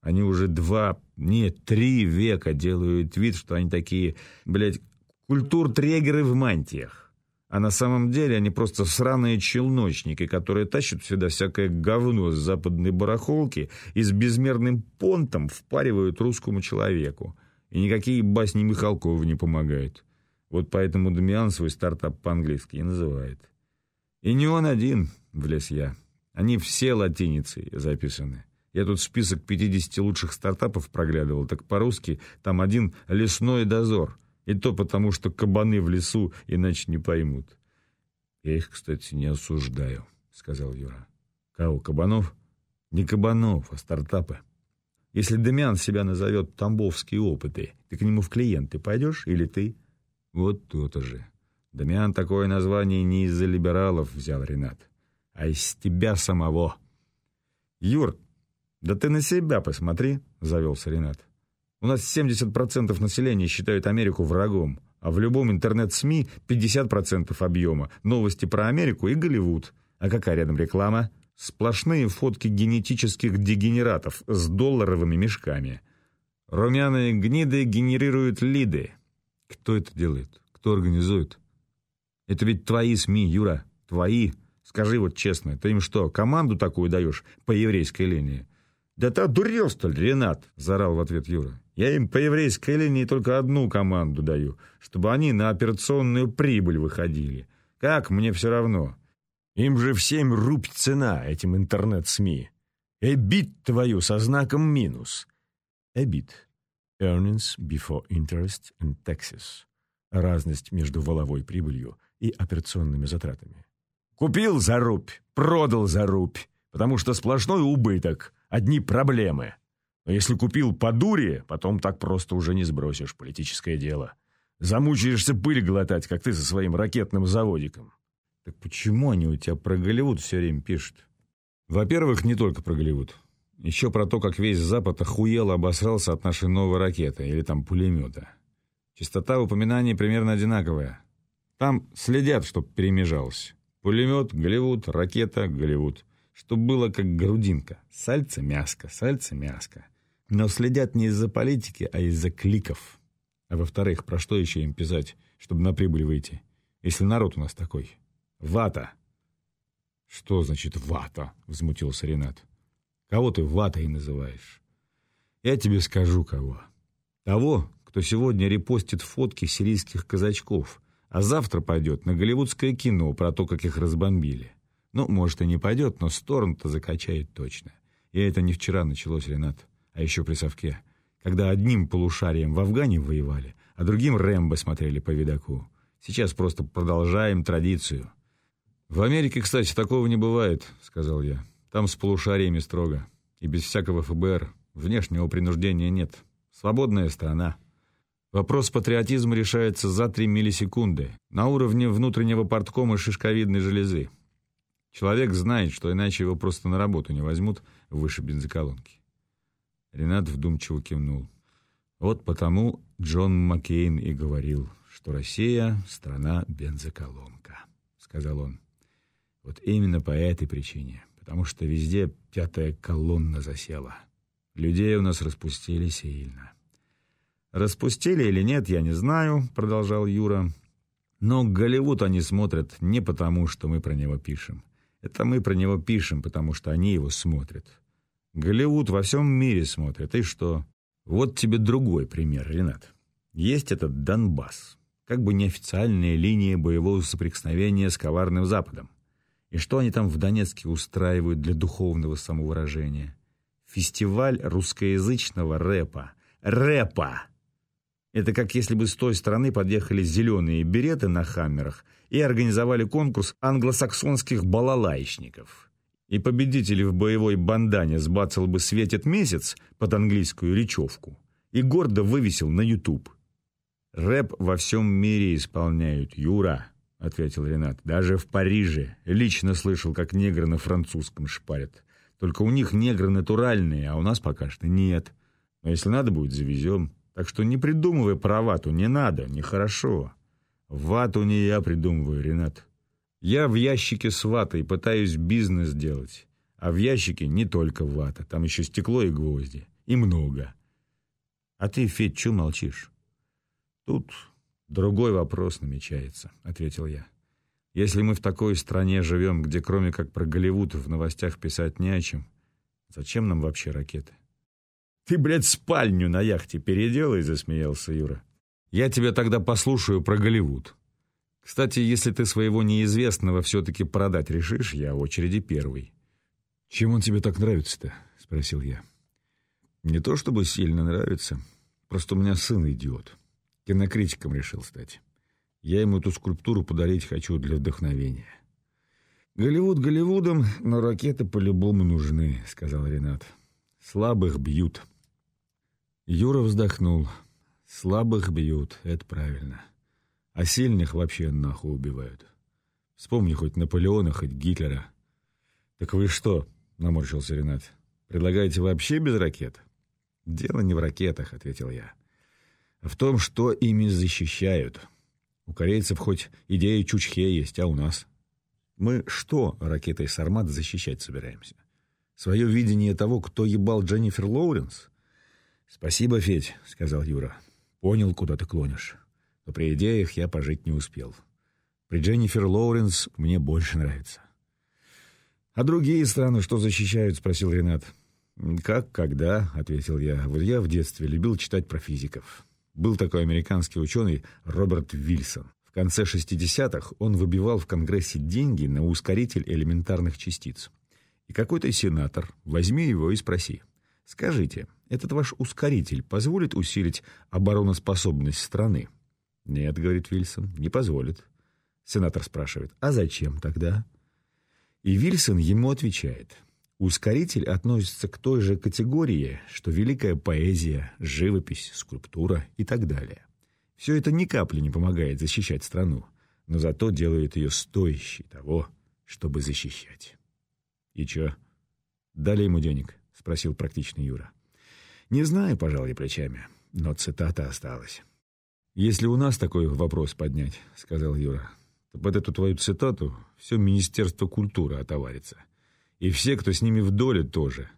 Они уже два, нет, три века делают вид, что они такие, блядь, культур-трегеры в мантиях. А на самом деле они просто сраные челночники, которые тащат сюда всякое говно с западной барахолки и с безмерным понтом впаривают русскому человеку. И никакие басни Михалкова не помогают. Вот поэтому Дамиан свой стартап по-английски и называет. И не он один, влез я. Они все латиницей записаны. Я тут список 50 лучших стартапов проглядывал, так по-русски там один «Лесной дозор». И то потому, что кабаны в лесу иначе не поймут. Я их, кстати, не осуждаю, сказал Юра. Кого, кабанов? Не кабанов, а стартапы. Если Демян себя назовет «Тамбовские опыты», ты к нему в клиенты пойдешь или ты? Вот то-то же. Дамиан такое название не из-за либералов взял Ренат, а из тебя самого. Юр, да ты на себя посмотри, завелся Ренат. У нас 70% населения считают Америку врагом, а в любом интернет-СМИ 50% объема. Новости про Америку и Голливуд. А какая рядом реклама? Сплошные фотки генетических дегенератов с долларовыми мешками. Румяные гниды генерируют лиды. Кто это делает? Кто организует? Это ведь твои СМИ, Юра, твои. Скажи вот честно, ты им что, команду такую даешь по еврейской линии? «Да ты одурел, что ли, Ренат?» – заорал в ответ Юра. «Я им по еврейской линии только одну команду даю, чтобы они на операционную прибыль выходили. Как, мне все равно. Им же в семь рубь цена этим интернет-СМИ. Эбит твою со знаком минус. Эбит. Earnings before interest and taxes. Разность между воловой прибылью и операционными затратами. Купил за рубь, продал за рубь, потому что сплошной убыток, одни проблемы. Но если купил по дуре, потом так просто уже не сбросишь политическое дело. Замучаешься пыль глотать, как ты со своим ракетным заводиком. Так почему они у тебя про Голливуд все время пишут? Во-первых, не только про Голливуд. Еще про то, как весь Запад охуел обосрался от нашей новой ракеты или там пулемета. Частота упоминаний примерно одинаковая. Там следят, чтоб перемежалось. Пулемет, Голливуд, ракета, Голливуд. Чтоб было как грудинка. Сальце-мяско, сальце-мяско. Но следят не из-за политики, а из-за кликов. А во-вторых, про что еще им писать, чтобы на прибыль выйти, если народ у нас такой? Вата. Что значит вата? Взмутился Ренат. Кого ты ватой называешь? Я тебе скажу, кого. Того, кто сегодня репостит фотки сирийских казачков, а завтра пойдет на голливудское кино про то, как их разбомбили. Ну, может, и не пойдет, но сторону-то закачает точно. И это не вчера началось, Ренат, а еще при совке, когда одним полушарием в Афгане воевали, а другим Рэмбо смотрели по видаку. Сейчас просто продолжаем традицию. «В Америке, кстати, такого не бывает», — сказал я. «Там с полушариями строго. И без всякого ФБР. Внешнего принуждения нет. Свободная страна». Вопрос патриотизма решается за 3 миллисекунды на уровне внутреннего порткома шишковидной железы. Человек знает, что иначе его просто на работу не возьмут выше бензоколонки. Ренат вдумчиво кивнул. Вот потому Джон Маккейн и говорил, что Россия — страна бензоколонка, — сказал он. Вот именно по этой причине, потому что везде пятая колонна засела. Людей у нас распустили сильно. «Распустили или нет, я не знаю», — продолжал Юра. «Но Голливуд они смотрят не потому, что мы про него пишем. Это мы про него пишем, потому что они его смотрят. Голливуд во всем мире смотрит. И что? Вот тебе другой пример, Ренат. Есть этот Донбасс, как бы неофициальная линия боевого соприкосновения с коварным Западом. И что они там в Донецке устраивают для духовного самовыражения? Фестиваль русскоязычного рэпа. Рэпа! Это как если бы с той стороны подъехали зеленые береты на хаммерах и организовали конкурс англосаксонских балалайщиков. И победитель в боевой бандане сбацал бы «Светит месяц» под английскую речевку и гордо вывесил на YouTube. «Рэп во всем мире исполняют, Юра», — ответил Ренат. «Даже в Париже. Лично слышал, как негры на французском шпарят. Только у них негры натуральные, а у нас пока что нет. Но если надо будет, завезем». Так что не придумывай про вату, не надо, нехорошо. Вату не я придумываю, Ренат. Я в ящике с ватой пытаюсь бизнес делать. А в ящике не только вата, там еще стекло и гвозди. И много. А ты, Федь, что молчишь? Тут другой вопрос намечается, ответил я. Если мы в такой стране живем, где кроме как про Голливуд в новостях писать не о чем, зачем нам вообще ракеты? «Ты, блядь, спальню на яхте переделай», — засмеялся Юра. «Я тебя тогда послушаю про Голливуд. Кстати, если ты своего неизвестного все-таки продать решишь, я в очереди первый». «Чем он тебе так нравится-то?» — спросил я. «Не то чтобы сильно нравится, просто у меня сын идиот. Кинокритиком решил стать. Я ему эту скульптуру подарить хочу для вдохновения». «Голливуд Голливудом, но ракеты по-любому нужны», — сказал Ренат. «Слабых бьют». Юра вздохнул. Слабых бьют, это правильно. А сильных вообще нахуй убивают. Вспомни хоть Наполеона, хоть Гитлера. «Так вы что?» — наморщился Ренат. «Предлагаете вообще без ракет?» «Дело не в ракетах», — ответил я. «А в том, что ими защищают. У корейцев хоть идея Чучхе есть, а у нас? Мы что ракетой «Сармат» защищать собираемся? Свое видение того, кто ебал Дженнифер Лоуренс? «Спасибо, Федь», — сказал Юра. «Понял, куда ты клонишь. Но при идеях я пожить не успел. При Дженнифер Лоуренс мне больше нравится». «А другие страны что защищают?» — спросил Ренат. «Как, когда?» — ответил я. «Вот я в детстве любил читать про физиков. Был такой американский ученый Роберт Вильсон. В конце 60-х он выбивал в Конгрессе деньги на ускоритель элементарных частиц. И какой-то сенатор, возьми его и спроси. «Скажите, этот ваш ускоритель позволит усилить обороноспособность страны?» «Нет», — говорит Вильсон, — «не позволит». Сенатор спрашивает, «А зачем тогда?» И Вильсон ему отвечает, «Ускоритель относится к той же категории, что великая поэзия, живопись, скульптура и так далее. Все это ни капли не помогает защищать страну, но зато делает ее стоящей того, чтобы защищать». «И чё? Дали ему денег?» — спросил практичный Юра. «Не знаю, пожал я плечами, но цитата осталась». «Если у нас такой вопрос поднять, — сказал Юра, — то под эту твою цитату все Министерство культуры отоварится. И все, кто с ними в доле, тоже.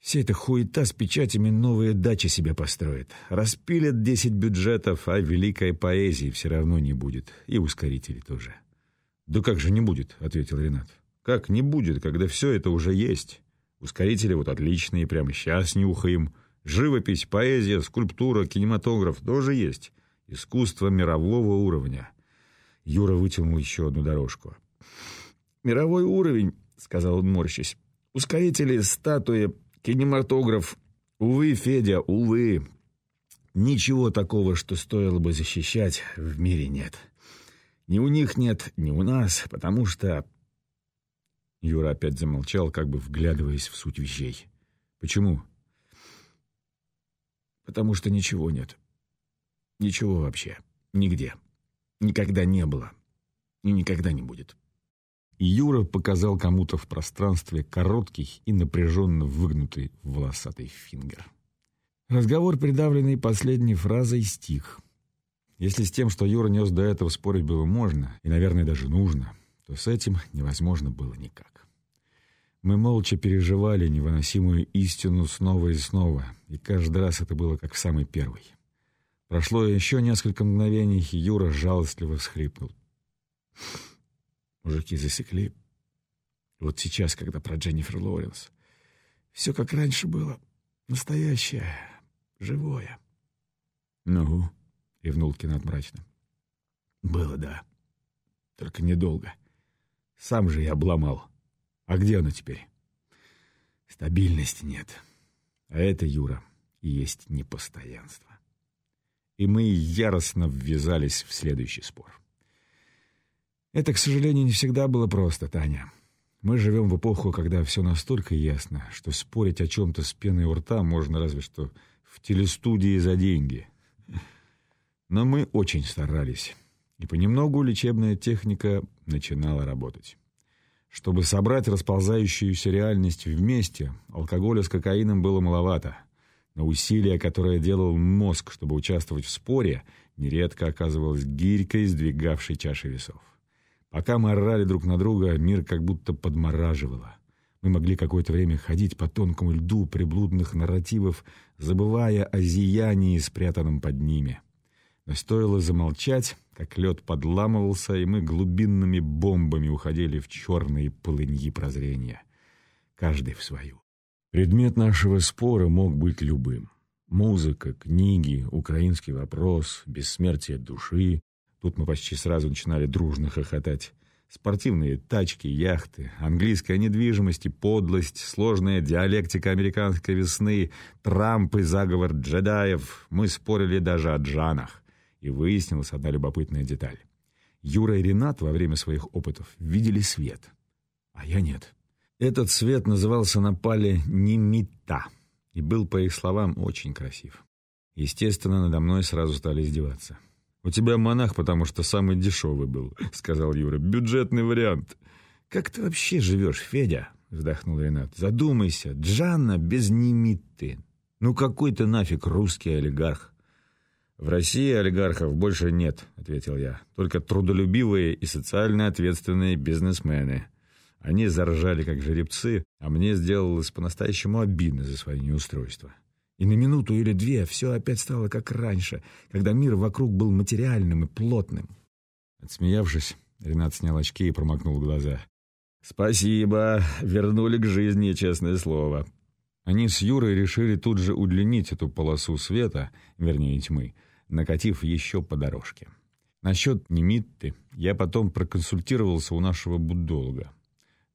Вся эта хуета с печатями новые дачи себе построит. Распилят десять бюджетов, а великой поэзии все равно не будет. И ускорителей тоже». «Да как же не будет?» — ответил Ренат. Как не будет, когда все это уже есть? Ускорители вот отличные, прямо сейчас нюхаем. Живопись, поэзия, скульптура, кинематограф тоже есть. Искусство мирового уровня. Юра вытянул еще одну дорожку. «Мировой уровень», — сказал он, морщась. «Ускорители, статуи, кинематограф. Увы, Федя, увы. Ничего такого, что стоило бы защищать, в мире нет. Ни у них нет, ни у нас, потому что Юра опять замолчал, как бы вглядываясь в суть вещей. «Почему?» «Потому что ничего нет. Ничего вообще. Нигде. Никогда не было. И никогда не будет». Юра показал кому-то в пространстве короткий и напряженно выгнутый волосатый фингер. Разговор, придавленный последней фразой, стих. Если с тем, что Юра нес до этого, спорить было можно, и, наверное, даже нужно, то с этим невозможно было никак. Мы молча переживали невыносимую истину снова и снова, и каждый раз это было как в самый первый. Прошло еще несколько мгновений, и Юра жалостливо всхлипнул. Мужики засекли. Вот сейчас, когда про Дженнифер Лоуренс. Все как раньше было. Настоящее, живое. «Ну?» — кивнул Кеннет мрачно. «Было, да. Только недолго. Сам же я обломал. А где оно теперь? Стабильности нет. А это, Юра, и есть непостоянство. И мы яростно ввязались в следующий спор. Это, к сожалению, не всегда было просто, Таня. Мы живем в эпоху, когда все настолько ясно, что спорить о чем-то с пеной у рта можно разве что в телестудии за деньги. Но мы очень старались и понемногу лечебная техника начинала работать. Чтобы собрать расползающуюся реальность вместе, алкоголя с кокаином было маловато. Но усилие, которое делал мозг, чтобы участвовать в споре, нередко оказывалось гирькой, сдвигавшей чаши весов. Пока мы орали друг на друга, мир как будто подмораживало. Мы могли какое-то время ходить по тонкому льду приблудных нарративов, забывая о зиянии, спрятанном под ними. Но стоило замолчать, как лед подламывался, и мы глубинными бомбами уходили в черные полыньи прозрения. Каждый в свою. Предмет нашего спора мог быть любым. Музыка, книги, украинский вопрос, бессмертие души. Тут мы почти сразу начинали дружно хохотать. Спортивные тачки, яхты, английская недвижимость и подлость, сложная диалектика американской весны, Трамп и заговор джедаев. Мы спорили даже о джанах. И выяснилась одна любопытная деталь. Юра и Ренат во время своих опытов видели свет, а я нет. Этот свет назывался на пале немита, и был, по их словам, очень красив. Естественно, надо мной сразу стали издеваться. «У тебя монах, потому что самый дешевый был», — сказал Юра. «Бюджетный вариант». «Как ты вообще живешь, Федя?» — вздохнул Ренат. «Задумайся, Джанна без Немитты. Ну какой ты нафиг русский олигарх?» «В России олигархов больше нет», — ответил я. «Только трудолюбивые и социально ответственные бизнесмены». Они заржали, как жеребцы, а мне сделалось по-настоящему обидно за свое неустройство. И на минуту или две все опять стало как раньше, когда мир вокруг был материальным и плотным. Отсмеявшись, Ренат снял очки и промокнул глаза. «Спасибо, вернули к жизни, честное слово». Они с Юрой решили тут же удлинить эту полосу света, вернее тьмы, накатив еще по дорожке. Насчет Немитты я потом проконсультировался у нашего буддолога.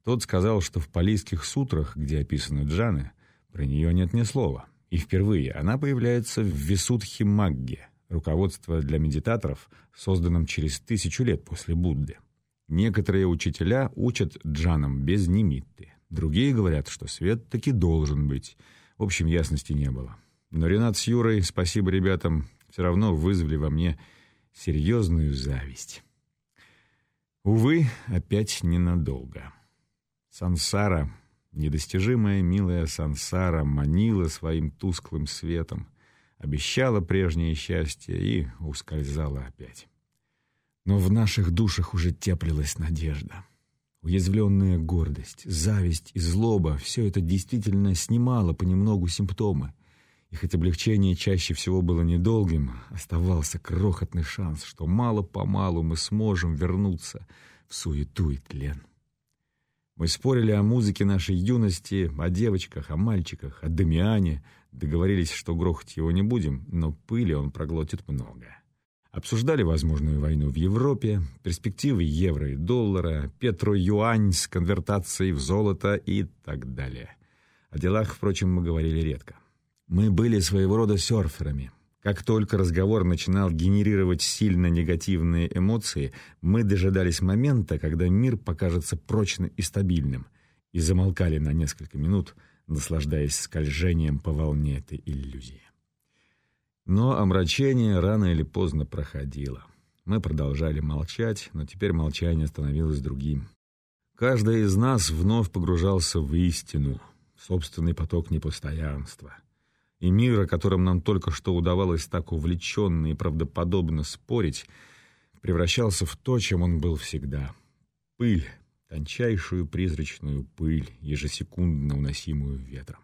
Тот сказал, что в палийских сутрах, где описаны джаны, про нее нет ни слова. И впервые она появляется в Висудхи-Магге, руководство для медитаторов, созданном через тысячу лет после Будды. Некоторые учителя учат джанам без нимитты. Другие говорят, что свет таки должен быть. В общем, ясности не было. Но Ренат с Юрой, спасибо ребятам, все равно вызвали во мне серьезную зависть. Увы, опять ненадолго. Сансара Недостижимая милая сансара манила своим тусклым светом, обещала прежнее счастье и ускользала опять. Но в наших душах уже теплилась надежда. Уязвленная гордость, зависть и злоба — все это действительно снимало понемногу симптомы. И хоть облегчение чаще всего было недолгим, оставался крохотный шанс, что мало-помалу мы сможем вернуться в суету и тлен. Мы спорили о музыке нашей юности, о девочках, о мальчиках, о Дамиане. Договорились, что грохать его не будем, но пыли он проглотит много. Обсуждали возможную войну в Европе, перспективы евро и доллара, петро-юань с конвертацией в золото и так далее. О делах, впрочем, мы говорили редко. Мы были своего рода серферами, как только разговор начинал генерировать сильно негативные эмоции, мы дожидались момента, когда мир покажется прочным и стабильным, и замолкали на несколько минут, наслаждаясь скольжением по волне этой иллюзии. Но омрачение рано или поздно проходило. Мы продолжали молчать, но теперь молчание становилось другим. Каждый из нас вновь погружался в истину, в собственный поток непостоянства — и мир, о котором нам только что удавалось так увлеченно и правдоподобно спорить, превращался в то, чем он был всегда. Пыль, тончайшую призрачную пыль, ежесекундно уносимую ветром.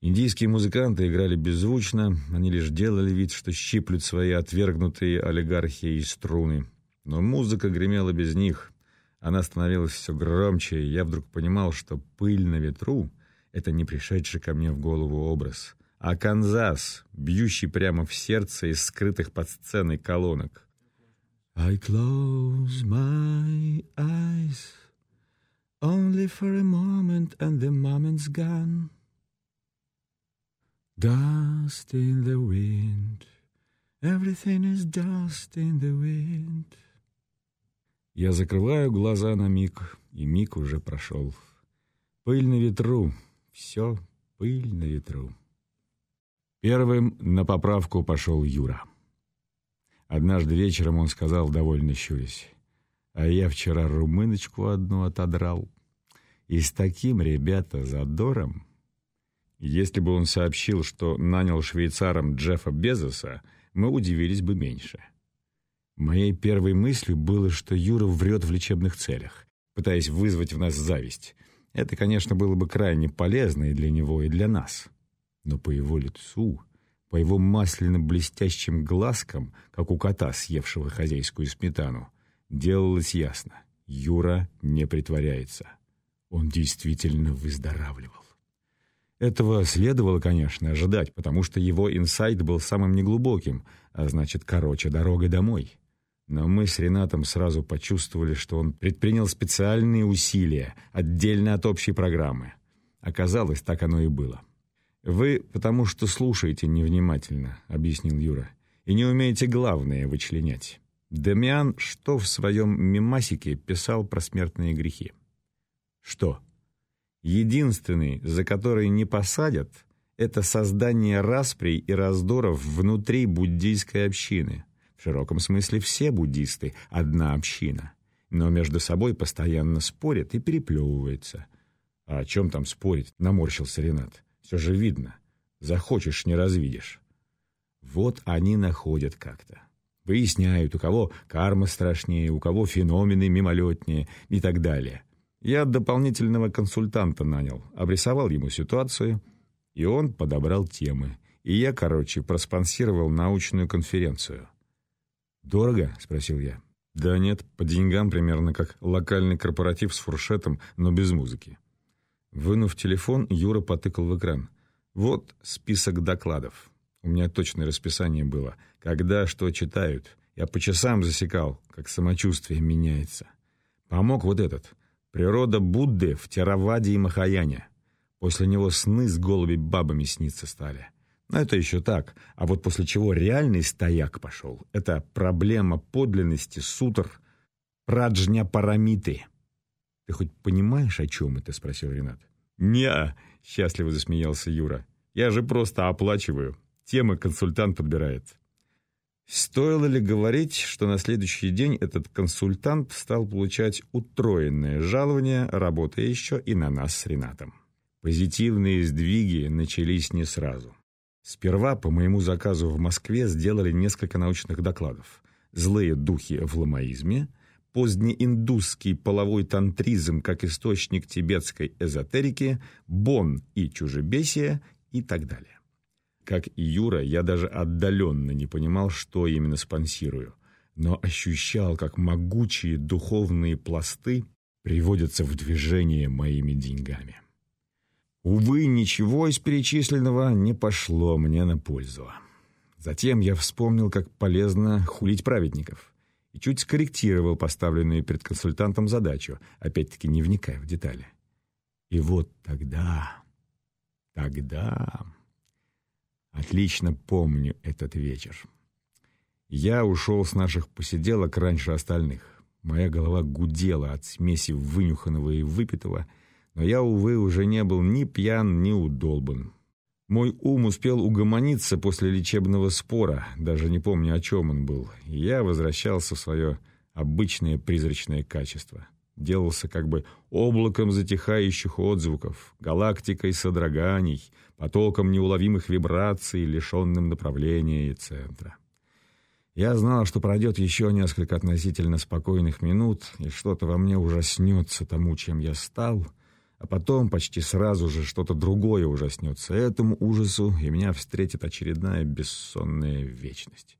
Индийские музыканты играли беззвучно, они лишь делали вид, что щиплют свои отвергнутые олигархии и струны. Но музыка гремела без них. Она становилась все громче, и я вдруг понимал, что пыль на ветру — это не пришедший ко мне в голову образ, а Канзас, бьющий прямо в сердце из скрытых под сценой колонок. I close my eyes only for a moment, and the moment's gone. Dust in the wind, everything is dust in the wind. Я закрываю глаза на миг, и миг уже прошел. Пыль на ветру, все пыль на ветру. Первым на поправку пошел Юра. Однажды вечером он сказал, довольно щурясь, «А я вчера румыночку одну отодрал. И с таким, ребята, задором...» Если бы он сообщил, что нанял швейцаром Джеффа Безоса, мы удивились бы меньше. Моей первой мыслью было, что Юра врет в лечебных целях, пытаясь вызвать в нас зависть — это, конечно, было бы крайне полезно и для него, и для нас. Но по его лицу, по его масляно-блестящим глазкам, как у кота, съевшего хозяйскую сметану, делалось ясно — Юра не притворяется. Он действительно выздоравливал. Этого следовало, конечно, ожидать, потому что его инсайт был самым неглубоким, а значит, короче дорога домой. Но мы с Ренатом сразу почувствовали, что он предпринял специальные усилия, отдельно от общей программы. Оказалось, так оно и было. «Вы потому что слушаете невнимательно», — объяснил Юра, «и не умеете главное вычленять». Дамиан что в своем мемасике писал про смертные грехи? Что? Единственный, за который не посадят, это создание расприй и раздоров внутри буддийской общины. В широком смысле все буддисты – одна община. Но между собой постоянно спорят и переплевываются. А о чем там спорить? Наморщился Ренат. Все же видно. Захочешь – не развидишь. Вот они находят как-то. Выясняют, у кого карма страшнее, у кого феномены мимолетнее и так далее. Я дополнительного консультанта нанял, обрисовал ему ситуацию – и он подобрал темы. И я, короче, проспонсировал научную конференцию. «Дорого?» — спросил я. «Да нет, по деньгам примерно как локальный корпоратив с фуршетом, но без музыки». Вынув телефон, Юра потыкал в экран. «Вот список докладов. У меня точное расписание было. Когда что читают. Я по часам засекал, как самочувствие меняется. Помог вот этот. Природа Будды в Тераваде и Махаяне. После него сны с голыми бабами сниться стали. Но это еще так. А вот после чего реальный стояк пошел. Это проблема подлинности сутр праджня парамиты. «Ты хоть понимаешь, о чем это?» — спросил Ренат. «Не-а», счастливо засмеялся Юра. «Я же просто оплачиваю. Темы консультант подбирает». Стоило ли говорить, что на следующий день этот консультант стал получать утроенное жалование, работая еще и на нас с Ренатом? Позитивные сдвиги начались не сразу. Сперва по моему заказу в Москве сделали несколько научных докладов. «Злые духи в ламаизме», «Позднеиндусский половой тантризм как источник тибетской эзотерики», «Бон и чужебесие» и так далее. Как и Юра, я даже отдаленно не понимал, что именно спонсирую, но ощущал, как могучие духовные пласты приводятся в движение моими деньгами. Увы, ничего из перечисленного не пошло мне на пользу. Затем я вспомнил, как полезно хулить праведников, и чуть скорректировал поставленную перед консультантом задачу, опять-таки не вникая в детали. И вот тогда, тогда... Отлично помню этот вечер. Я ушел с наших посиделок раньше остальных. Моя голова гудела от смеси вынюханного и выпитого — но я, увы, уже не был ни пьян, ни удолбан. Мой ум успел угомониться после лечебного спора, даже не помню, о чем он был, и я возвращался в свое обычное призрачное качество. Делался как бы облаком затихающих отзвуков, галактикой содроганий, потоком неуловимых вибраций, лишенным направления и центра. Я знал, что пройдет еще несколько относительно спокойных минут, и что-то во мне ужаснется тому, чем я стал — а потом почти сразу же что-то другое ужаснется этому ужасу, и меня встретит очередная бессонная вечность.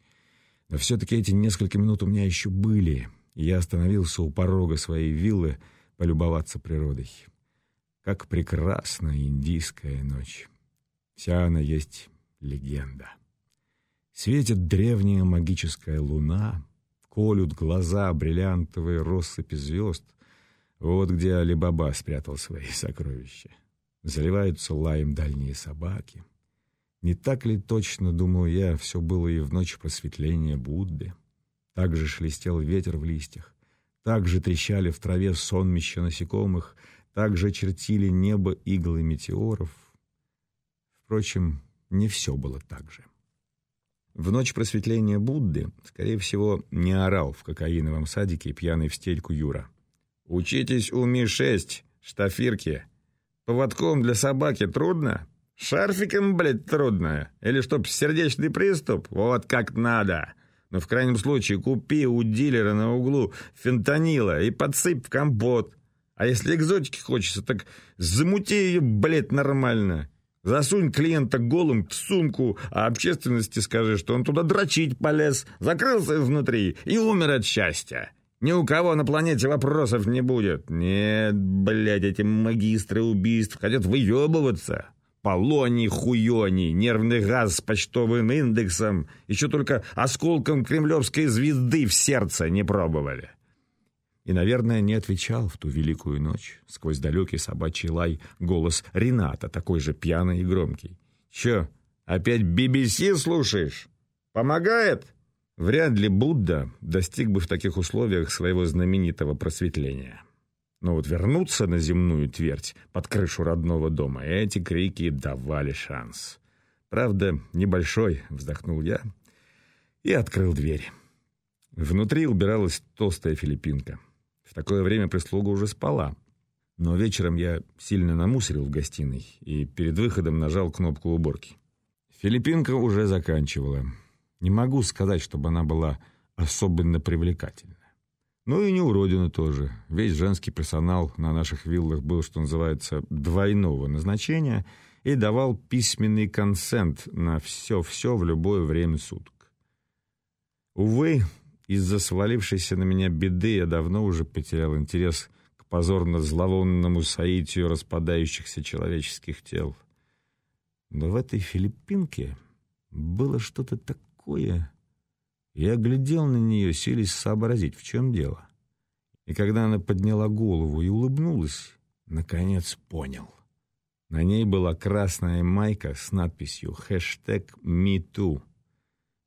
Но все-таки эти несколько минут у меня еще были, и я остановился у порога своей виллы полюбоваться природой. Как прекрасна индийская ночь. Вся она есть легенда. Светит древняя магическая луна, колют глаза бриллиантовые россыпи звезд — вот где Али-Баба спрятал свои сокровища. Заливаются лаем дальние собаки. Не так ли точно, думал я, все было и в ночь просветления Будды? Так же шелестел ветер в листьях, так же трещали в траве сонмища насекомых, так же чертили небо иглы метеоров. Впрочем, не все было так же. В ночь просветления Будды, скорее всего, не орал в кокаиновом садике пьяный в стельку Юра. Учитесь у Ми-6, штафирки. Поводком для собаки трудно? Шарфиком, блядь, трудно? Или чтоб сердечный приступ? Вот как надо. Но в крайнем случае купи у дилера на углу фентанила и подсыпь в компот. А если экзотики хочется, так замути ее, блядь, нормально. Засунь клиента голым в сумку, а общественности скажи, что он туда дрочить полез, закрылся изнутри и умер от счастья. Ни у кого на планете вопросов не будет. Нет, блядь, эти магистры убийств хотят выебываться. Полоний, хуёний, нервный газ с почтовым индексом. Еще только осколком кремлевской звезды в сердце не пробовали. И, наверное, не отвечал в ту великую ночь сквозь далекий собачий лай голос Рената, такой же пьяный и громкий. «Чё, опять BBC слушаешь? Помогает?» Вряд ли Будда достиг бы в таких условиях своего знаменитого просветления. Но вот вернуться на земную твердь под крышу родного дома эти крики давали шанс. «Правда, небольшой», — вздохнул я и открыл дверь. Внутри убиралась толстая филиппинка. В такое время прислуга уже спала. Но вечером я сильно намусорил в гостиной и перед выходом нажал кнопку уборки. Филиппинка уже заканчивала. Не могу сказать, чтобы она была особенно привлекательна. Ну и не уродина тоже. Весь женский персонал на наших виллах был, что называется, двойного назначения и давал письменный консент на все-все в любое время суток. Увы, из-за свалившейся на меня беды я давно уже потерял интерес к позорно-зловонному соитию распадающихся человеческих тел. Но в этой филиппинке было что-то такое... Я глядел на нее, селись сообразить, в чем дело. И когда она подняла голову и улыбнулась, наконец понял. На ней была красная майка с надписью «Хэштег #MeToo».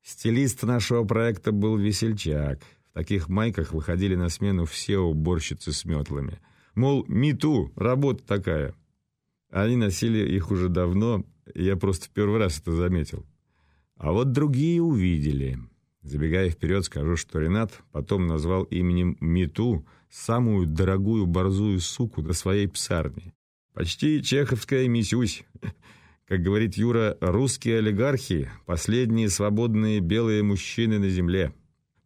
Стилист нашего проекта был весельчак. В таких майках выходили на смену все уборщицы с метлами. Мол, МИТУ, работа такая. Они носили их уже давно, я просто первый раз это заметил. А вот другие увидели. Забегая вперед, скажу, что Ренат потом назвал именем МИТУ самую дорогую борзую суку до своей псарни. Почти чеховская мисюсь. Как говорит Юра, русские олигархи – последние свободные белые мужчины на земле.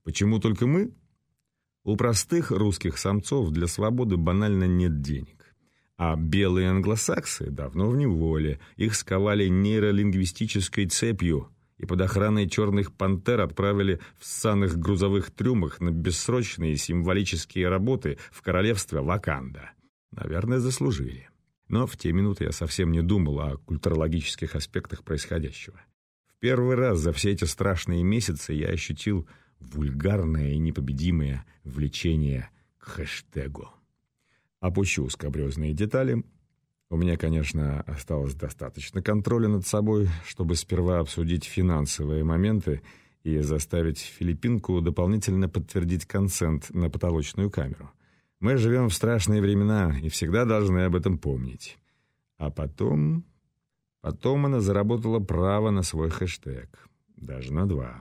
Почему только мы? У простых русских самцов для свободы банально нет денег. А белые англосаксы давно в неволе. Их сковали нейролингвистической цепью и под охраной черных пантер отправили в ссаных грузовых трюмах на бессрочные символические работы в королевстве Ваканда. Наверное, заслужили. Но в те минуты я совсем не думал о культурологических аспектах происходящего. В первый раз за все эти страшные месяцы я ощутил вульгарное и непобедимое влечение к хэштегу. Опущу скобрезные детали. У меня, конечно, осталось достаточно контроля над собой, чтобы сперва обсудить финансовые моменты и заставить Филиппинку дополнительно подтвердить консент на потолочную камеру. Мы живем в страшные времена и всегда должны об этом помнить. А потом... Потом она заработала право на свой хэштег. Даже на два.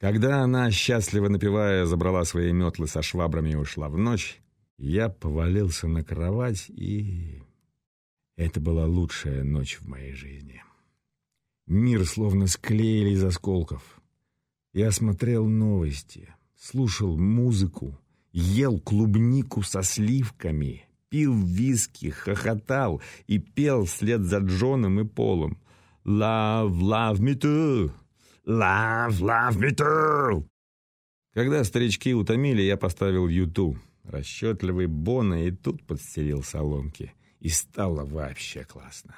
Когда она, счастливо напевая, забрала свои метлы со швабрами и ушла в ночь, я повалился на кровать, и... Это была лучшая ночь в моей жизни. Мир словно склеили из осколков. Я смотрел новости, слушал музыку, ел клубнику со сливками, пил виски, хохотал и пел вслед за Джоном и Полом. «Love, love me too! Love, love me too!» Когда старички утомили, я поставил Юту. Расчетливый Бона и тут подстелил соломки. И стало вообще классно.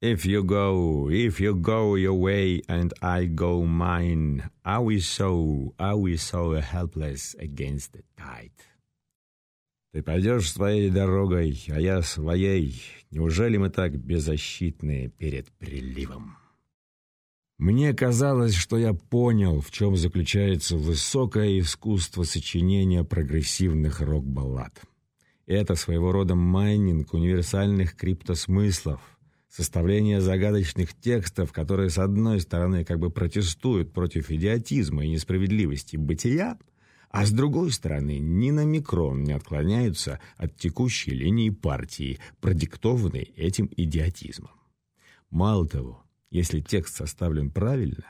If you go, if you go your way and I go mine, are we so, are we so helpless against the tide? Ты пойдешь своей дорогой, а я своей. Неужели мы так беззащитны перед приливом? Мне казалось, что я понял, в чем заключается высокое искусство сочинения прогрессивных рок-баллад. Это своего рода майнинг универсальных криптосмыслов — составление загадочных текстов, которые, с одной стороны, как бы протестуют против идиотизма и несправедливости бытия, а с другой стороны, ни на микрон не отклоняются от текущей линии партии, продиктованной этим идиотизмом. Мало того, если текст составлен правильно,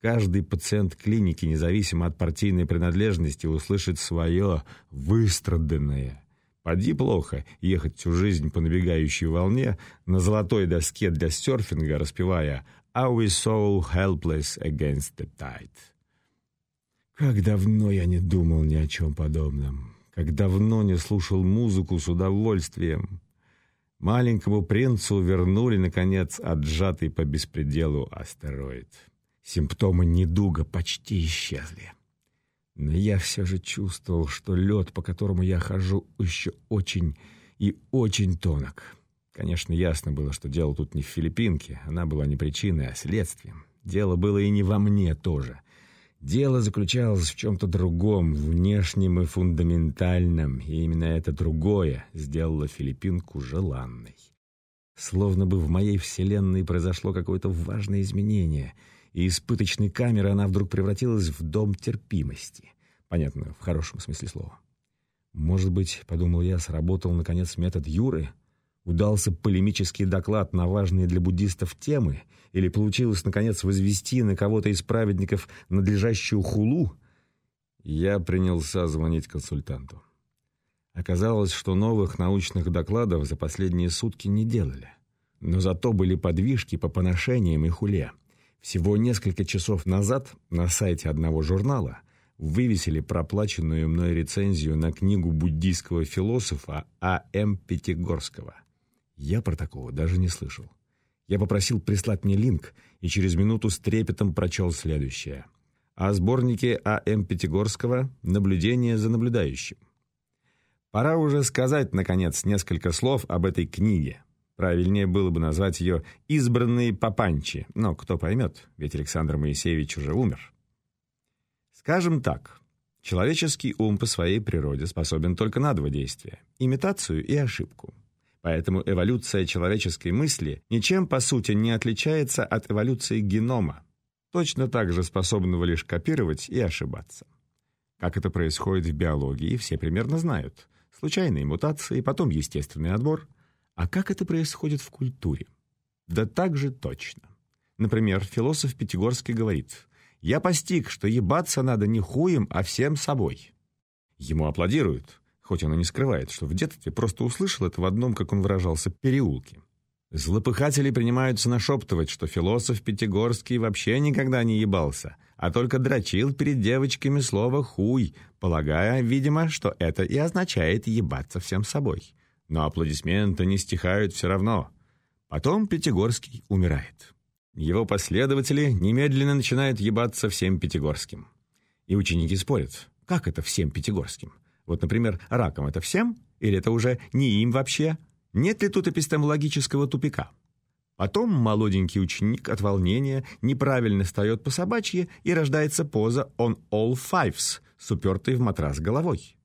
каждый пациент клиники, независимо от партийной принадлежности, услышит свое выстраданное – Поди плохо ехать всю жизнь по набегающей волне на золотой доске для серфинга, распевая «Are we so helpless against the tide?» Как давно я не думал ни о чем подобном. Как давно не слушал музыку с удовольствием. Маленькому принцу вернули, наконец, отжатый по беспределу астероид. Симптомы недуга почти исчезли. Но я все же чувствовал, что лед, по которому я хожу, еще очень и очень тонок. Конечно, ясно было, что дело тут не в Филиппинке. Она была не причиной, а следствием. Дело было и не во мне тоже. Дело заключалось в чем-то другом, внешнем и фундаментальном, и именно это другое сделало Филиппинку желанной. Словно бы в моей вселенной произошло какое-то важное изменение, и из пыточной камеры она вдруг превратилась в дом терпимости. Понятно, в хорошем смысле слова. Может быть, подумал я, сработал наконец метод Юры? Удался полемический доклад на важные для буддистов темы? Или получилось, наконец, возвести на кого-то из праведников надлежащую хулу? Я принялся звонить консультанту. Оказалось, что новых научных докладов за последние сутки не делали. Но зато были подвижки по поношениям и хуле. Всего несколько часов назад на сайте одного журнала вывесили проплаченную мной рецензию на книгу буддийского философа А.М. Пятигорского. Я про такого даже не слышал. Я попросил прислать мне линк, и через минуту с трепетом прочел следующее. О сборнике А.М. Пятигорского «Наблюдение за наблюдающим». Пора уже сказать, наконец, несколько слов об этой книге. Правильнее было бы назвать ее «Избранные папанчи», но кто поймет, ведь Александр Моисеевич уже умер. Скажем так, человеческий ум по своей природе способен только на два действия – имитацию и ошибку. Поэтому эволюция человеческой мысли ничем по сути не отличается от эволюции генома, точно так же способного лишь копировать и ошибаться. Как это происходит в биологии, все примерно знают. Случайные мутации, потом естественный отбор. А как это происходит в культуре? Да так же точно. Например, философ Пятигорский говорит – я постиг, что ебаться надо не хуем, а всем собой. Ему аплодируют, хоть он и не скрывает, что в детстве просто услышал это в одном, как он выражался, переулке. Злопыхатели принимаются нашептывать, что философ Пятигорский вообще никогда не ебался, а только дрочил перед девочками слово «хуй», полагая, видимо, что это и означает ебаться всем собой. Но аплодисменты не стихают все равно. Потом Пятигорский умирает. Его последователи немедленно начинают ебаться всем пятигорским. И ученики спорят, как это всем пятигорским? Вот, например, раком это всем? Или это уже не им вообще? Нет ли тут эпистемологического тупика? Потом молоденький ученик от волнения неправильно встает по собачьи и рождается поза «on all fives» с упертой в матрас головой.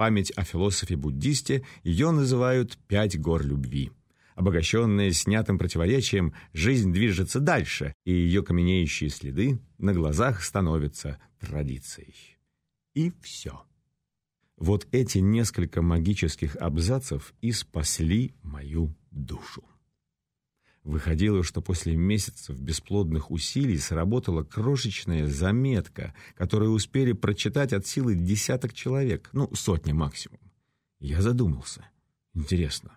Память о философе-буддисте ее называют «пять гор любви». Обогащенная снятым противоречием, жизнь движется дальше, и ее каменеющие следы на глазах становятся традицией. И все. Вот эти несколько магических абзацев и спасли мою душу. Выходило, что после месяцев бесплодных усилий сработала крошечная заметка, которую успели прочитать от силы десяток человек, ну, сотни максимум. Я задумался. Интересно,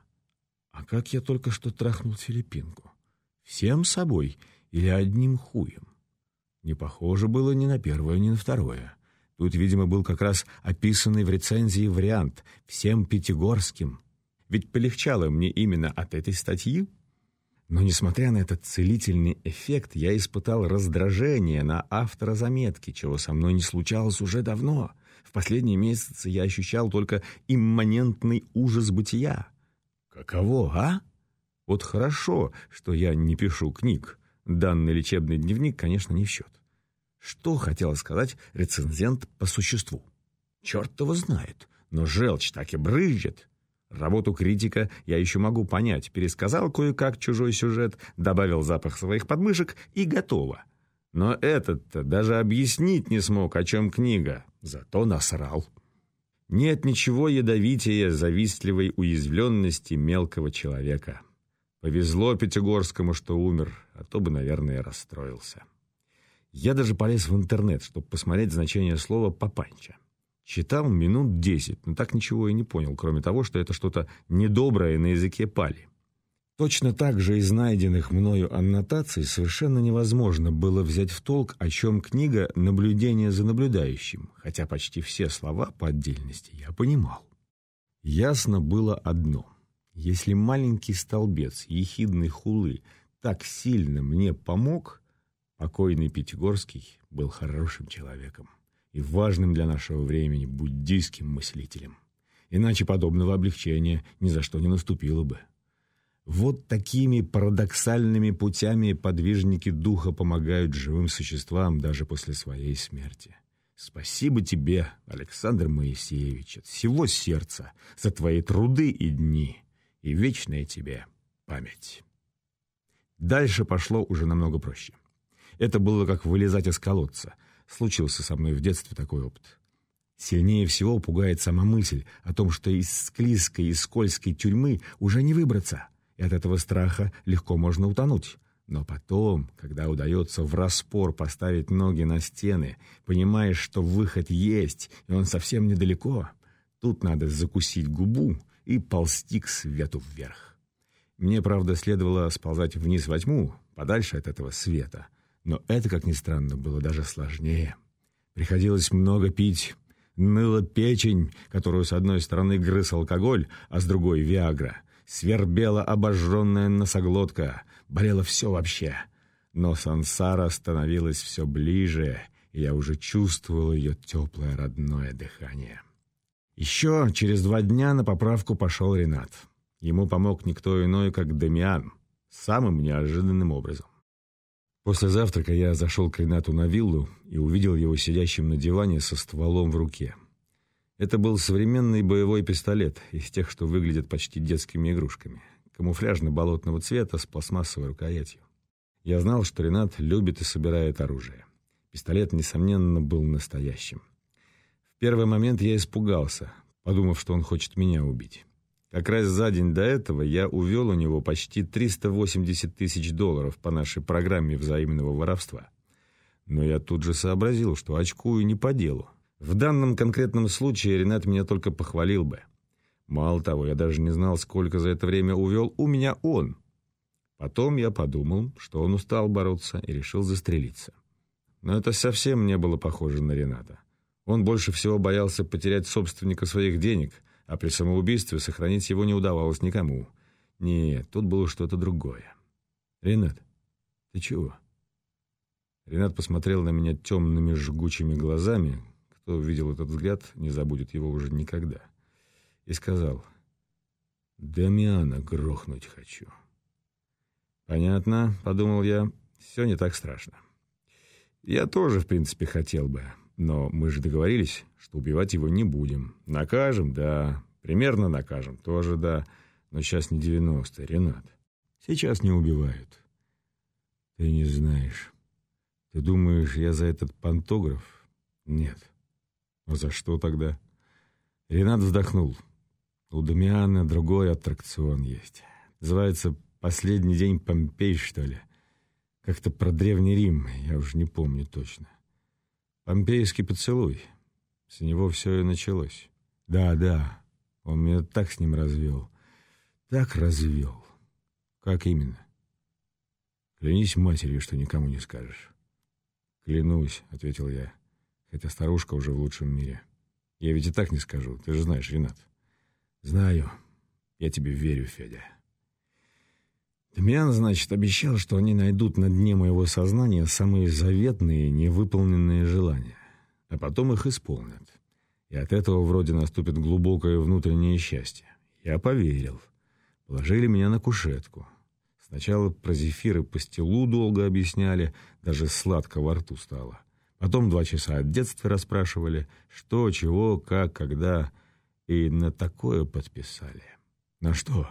а как я только что трахнул филиппинку? Всем собой или одним хуем? Не похоже было ни на первое, ни на второе. Тут, видимо, был как раз описанный в рецензии вариант «всем пятигорским». Ведь полегчало мне именно от этой статьи. Но, несмотря на этот целительный эффект, я испытал раздражение на автора заметки, чего со мной не случалось уже давно. В последние месяцы я ощущал только имманентный ужас бытия. Каково, а? Вот хорошо, что я не пишу книг. Данный лечебный дневник, конечно, не в счет. Что хотел сказать рецензент по существу? Черт его знает, но желчь так и брызжет. Работу критика я еще могу понять. Пересказал кое-как чужой сюжет, добавил запах своих подмышек и готово. Но этот-то даже объяснить не смог, о чем книга. Зато насрал. Нет ничего ядовитее завистливой уязвленности мелкого человека. Повезло Пятигорскому, что умер, а то бы, наверное, расстроился. Я даже полез в интернет, чтобы посмотреть значение слова «папанча». Читал минут десять, но так ничего и не понял, кроме того, что это что-то недоброе на языке пали. Точно так же из найденных мною аннотаций совершенно невозможно было взять в толк, о чем книга «Наблюдение за наблюдающим», хотя почти все слова по отдельности я понимал. Ясно было одно. Если маленький столбец ехидной хулы так сильно мне помог, покойный Пятигорский был хорошим человеком и важным для нашего времени буддийским мыслителем. Иначе подобного облегчения ни за что не наступило бы. Вот такими парадоксальными путями подвижники духа помогают живым существам даже после своей смерти. Спасибо тебе, Александр Моисеевич, от всего сердца за твои труды и дни, и вечная тебе память. Дальше пошло уже намного проще. Это было как вылезать из колодца. Случился со мной в детстве такой опыт. Сильнее всего пугает сама мысль о том, что из склизкой и скользкой тюрьмы уже не выбраться, и от этого страха легко можно утонуть. Но потом, когда удается в распор поставить ноги на стены, понимаешь, что выход есть, и он совсем недалеко, тут надо закусить губу и ползти к свету вверх. Мне, правда, следовало сползать вниз во тьму, подальше от этого света. Но это, как ни странно, было даже сложнее. Приходилось много пить, Ныла печень, которую с одной стороны грыз алкоголь, а с другой — виагра. Свербела обожженная носоглотка. Болело все вообще. Но сансара становилась все ближе, и я уже чувствовал ее теплое родное дыхание. Еще через два дня на поправку пошел Ренат. Ему помог никто иной, как Демиан, самым неожиданным образом. После завтрака я зашел к Ренату на виллу и увидел его сидящим на диване со стволом в руке. Это был современный боевой пистолет, из тех, что выглядят почти детскими игрушками. Камуфляжно-болотного цвета с пластмассовой рукоятью. Я знал, что Ренат любит и собирает оружие. Пистолет, несомненно, был настоящим. В первый момент я испугался, подумав, что он хочет меня убить. Как раз за день до этого я увел у него почти 380 тысяч долларов по нашей программе взаимного воровства. Но я тут же сообразил, что очкую не по делу. В данном конкретном случае Ренат меня только похвалил бы. Мало того, я даже не знал, сколько за это время увел у меня он. Потом я подумал, что он устал бороться и решил застрелиться. Но это совсем не было похоже на Рената. Он больше всего боялся потерять собственника своих денег — а при самоубийстве сохранить его не удавалось никому. Нет, тут было что-то другое. «Ренат, ты чего?» Ренат посмотрел на меня темными жгучими глазами. Кто увидел этот взгляд, не забудет его уже никогда. И сказал, «Дамиана грохнуть хочу». «Понятно», — подумал я, — «все не так страшно». Я тоже, в принципе, хотел бы. Но мы же договорились, что убивать его не будем. Накажем, да. Примерно накажем, тоже да. Но сейчас не девяностые, Ренат. Сейчас не убивают. Ты не знаешь. Ты думаешь, я за этот пантограф? Нет. А за что тогда? Ренат вздохнул. У Дамиана другой аттракцион есть. Называется «Последний день Помпей», что ли. Как-то про Древний Рим, я уже не помню точно. Помпейский поцелуй. С него все и началось. Да, да, он меня так с ним развел. Так развел. Как именно? Клянись матерью, что никому не скажешь. Клянусь, ответил я. Хотя старушка уже в лучшем мире. Я ведь и так не скажу, ты же знаешь, Ренат. Знаю. Я тебе верю, Федя. Дамиан, значит, обещал, что они найдут на дне моего сознания самые заветные, невыполненные желания, а потом их исполнят. И от этого вроде наступит глубокое внутреннее счастье. Я поверил. Положили меня на кушетку. Сначала про зефир и пастилу долго объясняли, даже сладко во рту стало. Потом два часа от детства расспрашивали, что, чего, как, когда, и на такое подписали. На что?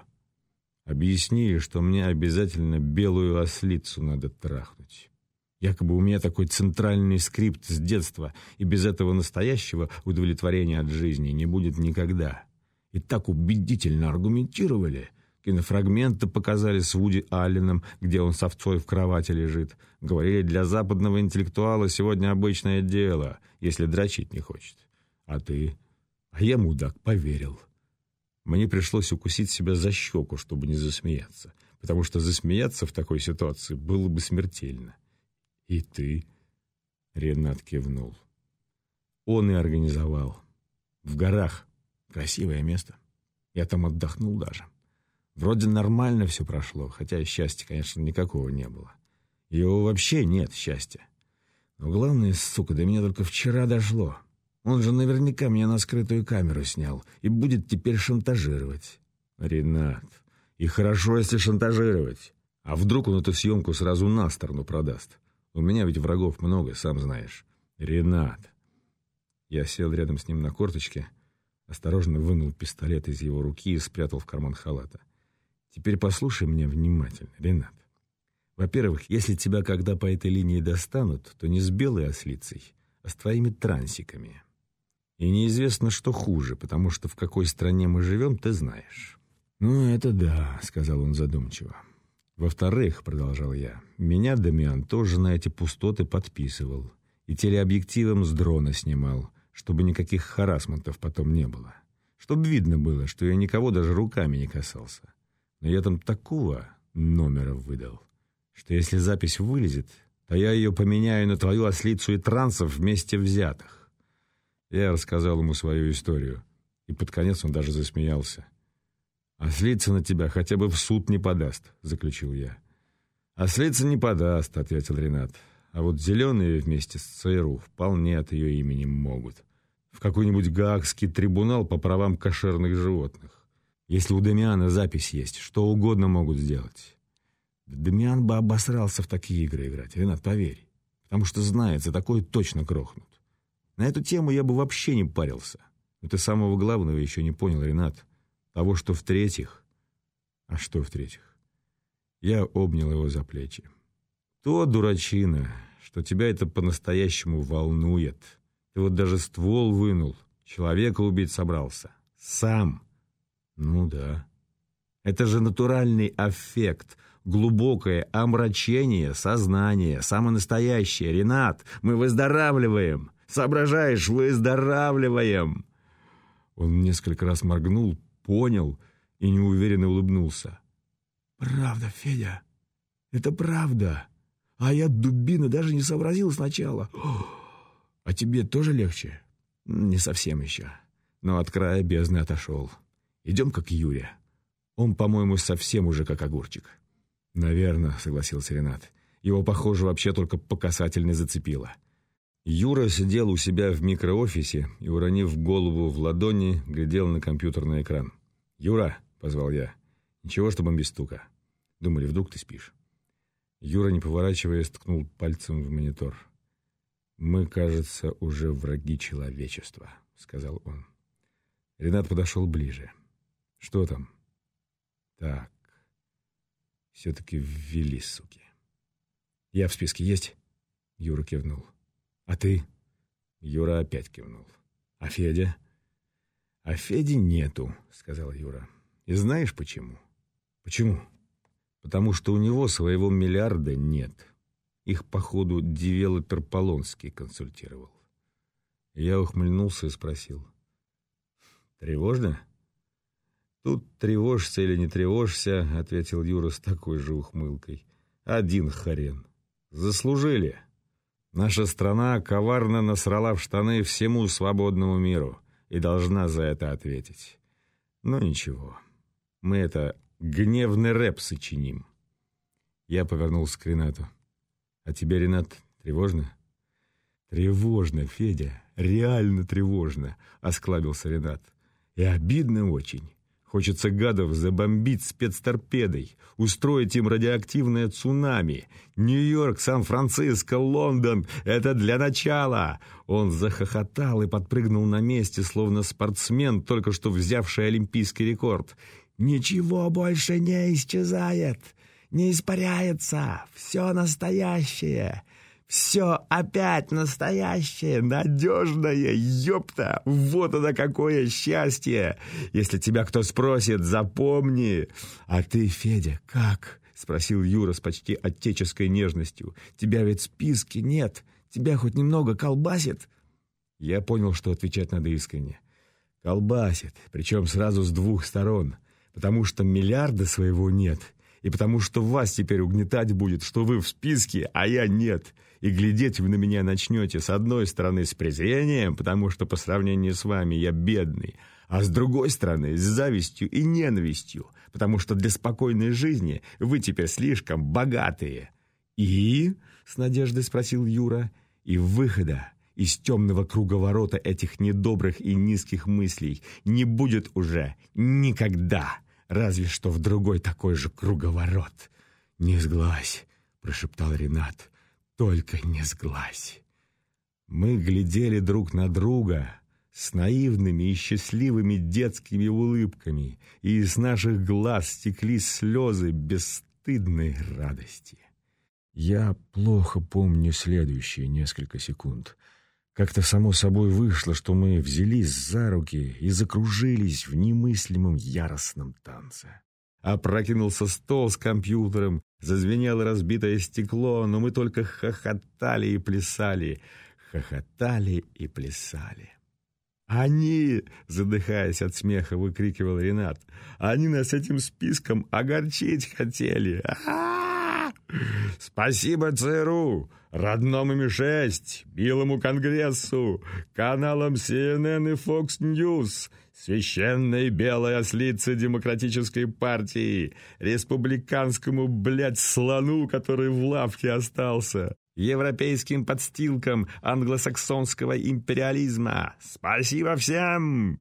Объяснили, что мне обязательно белую ослицу надо трахнуть. Якобы у меня такой центральный скрипт с детства, и без этого настоящего удовлетворения от жизни не будет никогда. И так убедительно аргументировали. Кинофрагменты показали с Вуди Алленом, где он с овцой в кровати лежит. Говорили, для западного интеллектуала сегодня обычное дело, если дрочить не хочет. А ты? А я, мудак, поверил. Мне пришлось укусить себя за щеку, чтобы не засмеяться, потому что засмеяться в такой ситуации было бы смертельно. «И ты?» — Ренат кивнул. «Он и организовал. В горах. Красивое место. Я там отдохнул даже. Вроде нормально все прошло, хотя счастья, конечно, никакого не было. Его вообще нет, счастья. Но главное, сука, до меня только вчера дошло. Он же наверняка меня на скрытую камеру снял и будет теперь шантажировать. Ренат, И хорошо, если шантажировать. А вдруг он эту съемку сразу на сторону продаст? У меня ведь врагов много, сам знаешь. Ренат. Я сел рядом с ним на корточке, осторожно вынул пистолет из его руки и спрятал в карман халата. Теперь послушай меня внимательно, Ренат. Во-первых, если тебя когда по этой линии достанут, то не с белой ослицей, а с твоими трансиками. И неизвестно, что хуже, потому что в какой стране мы живем, ты знаешь. «Ну, это да», — сказал он задумчиво. «Во-вторых, — продолжал я, — меня Дамиан тоже на эти пустоты подписывал и телеобъективом с дрона снимал, чтобы никаких харасментов потом не было. Чтобы видно было, что я никого даже руками не касался. Но я там такого номера выдал, что если запись вылезет, то я ее поменяю на твою ослицу и трансов вместе взятых. Я рассказал ему свою историю, и под конец он даже засмеялся. «Ослица на тебя хотя бы в суд не подаст», — заключил я. «Ослица не подаст», — ответил Ренат. «А вот зеленые вместе с ЦРУ вполне от ее имени могут. В какой-нибудь гаагский трибунал по правам кошерных животных. Если у Дамиана запись есть, что угодно могут сделать. Дамиан бы обосрался в такие игры играть, Ренат, поверь. Потому что знает, за такое точно крохнут. На эту тему я бы вообще не парился. Но ты самого главного еще не понял, Ренат. Того, что в-третьих... А что в-третьих? Я обнял его за плечи. То, дурачина, что тебя это по-настоящему волнует. Ты вот даже ствол вынул, человека убить собрался. Сам. Ну да. Это же натуральный аффект, глубокое омрачение сознания, самое настоящее. Ренат, мы выздоравливаем. Соображаешь, выздоравливаем. Он несколько раз моргнул, понял и неуверенно улыбнулся. «Правда, Федя, это правда. А я, дубина, даже не сообразил сначала. А тебе тоже легче?» «Не совсем еще, но от края бездны отошел». Идем как Юрия. Он, по-моему, совсем уже как огурчик». «Наверно», — согласился Ренат. «Его, похоже, вообще только по касательной зацепило». Юра сидел у себя в микроофисе и, уронив голову в ладони, глядел на компьютерный экран. «Юра!» — позвал я. «Ничего, чтобы без стука. Думали, вдруг ты спишь». Юра, не поворачиваясь, ткнул пальцем в монитор. «Мы, кажется, уже враги человечества», — сказал он. Ренат подошел ближе. Что там? Так. Все-таки ввели, суки. Я в списке есть? Юра кивнул. А ты? Юра опять кивнул. А Федя? А Феди нету, сказал Юра. И знаешь почему? Почему? Потому что у него своего миллиарда нет. Их, походу, девелопер Полонский консультировал. Я ухмыльнулся и спросил. «Тревожно?» «Тут тревожься или не тревожься», — ответил Юра с такой же ухмылкой. «Один хрен. Заслужили. Наша страна коварно насрала в штаны всему свободному миру и должна за это ответить. Но ничего, мы это гневный рэп сочиним». Я повернулся к Ренату. «А тебе, Ренат, тревожно?» «Тревожно, Федя, реально тревожно», — осклабился Ренат. «И обидно очень». Хочется гадов забомбить спецторпедой, устроить им радиоактивное цунами. Нью-Йорк, Сан-Франциско, Лондон — это для начала!» Он захохотал и подпрыгнул на месте, словно спортсмен, только что взявший олимпийский рекорд. «Ничего больше не исчезает, не испаряется, все настоящее!» Все опять настоящее, надежное, ёпта! Вот оно какое счастье! Если тебя кто спросит, запомни! А ты, Федя, как? — спросил Юра с почти отеческой нежностью. «Тебя ведь в списке нет. Тебя хоть немного колбасит?» Я понял, что отвечать надо искренне. «Колбасит, причем сразу с двух сторон, потому что миллиарда своего нет, и потому что вас теперь угнетать будет, что вы в списке, а я нет. И глядеть вы на меня начнете с одной стороны с презрением, потому что по сравнению с вами я бедный, а с другой стороны с завистью и ненавистью, потому что для спокойной жизни вы теперь слишком богатые. «И?» — с надеждой спросил Юра. «И выхода из темного круговорота этих недобрых и низких мыслей не будет уже никогда!» Разве что в другой такой же круговорот. «Не сглазь», — прошептал Ренат. «Только не сглазь». Мы глядели друг на друга с наивными и счастливыми детскими улыбками, и из наших глаз стекли слезы бесстыдной радости. Я плохо помню следующие несколько секунд. Как-то само собой вышло, что мы взялись за руки и закружились в немыслимом яростном танце. Опрокинулся стол с компьютером, зазвенело разбитое стекло, но мы только хохотали и плясали, хохотали и плясали. «Они!» — задыхаясь от смеха, выкрикивал Ренат. «Они нас этим списком огорчить хотели! а, -а, -а! Спасибо ЦРУ, родному Ми-6, Белому Конгрессу, каналам CNN и Fox News, священной белой ослице Демократической партии, республиканскому, блядь, слону, который в лавке остался, европейским подстилкам англосаксонского империализма. Спасибо всем!»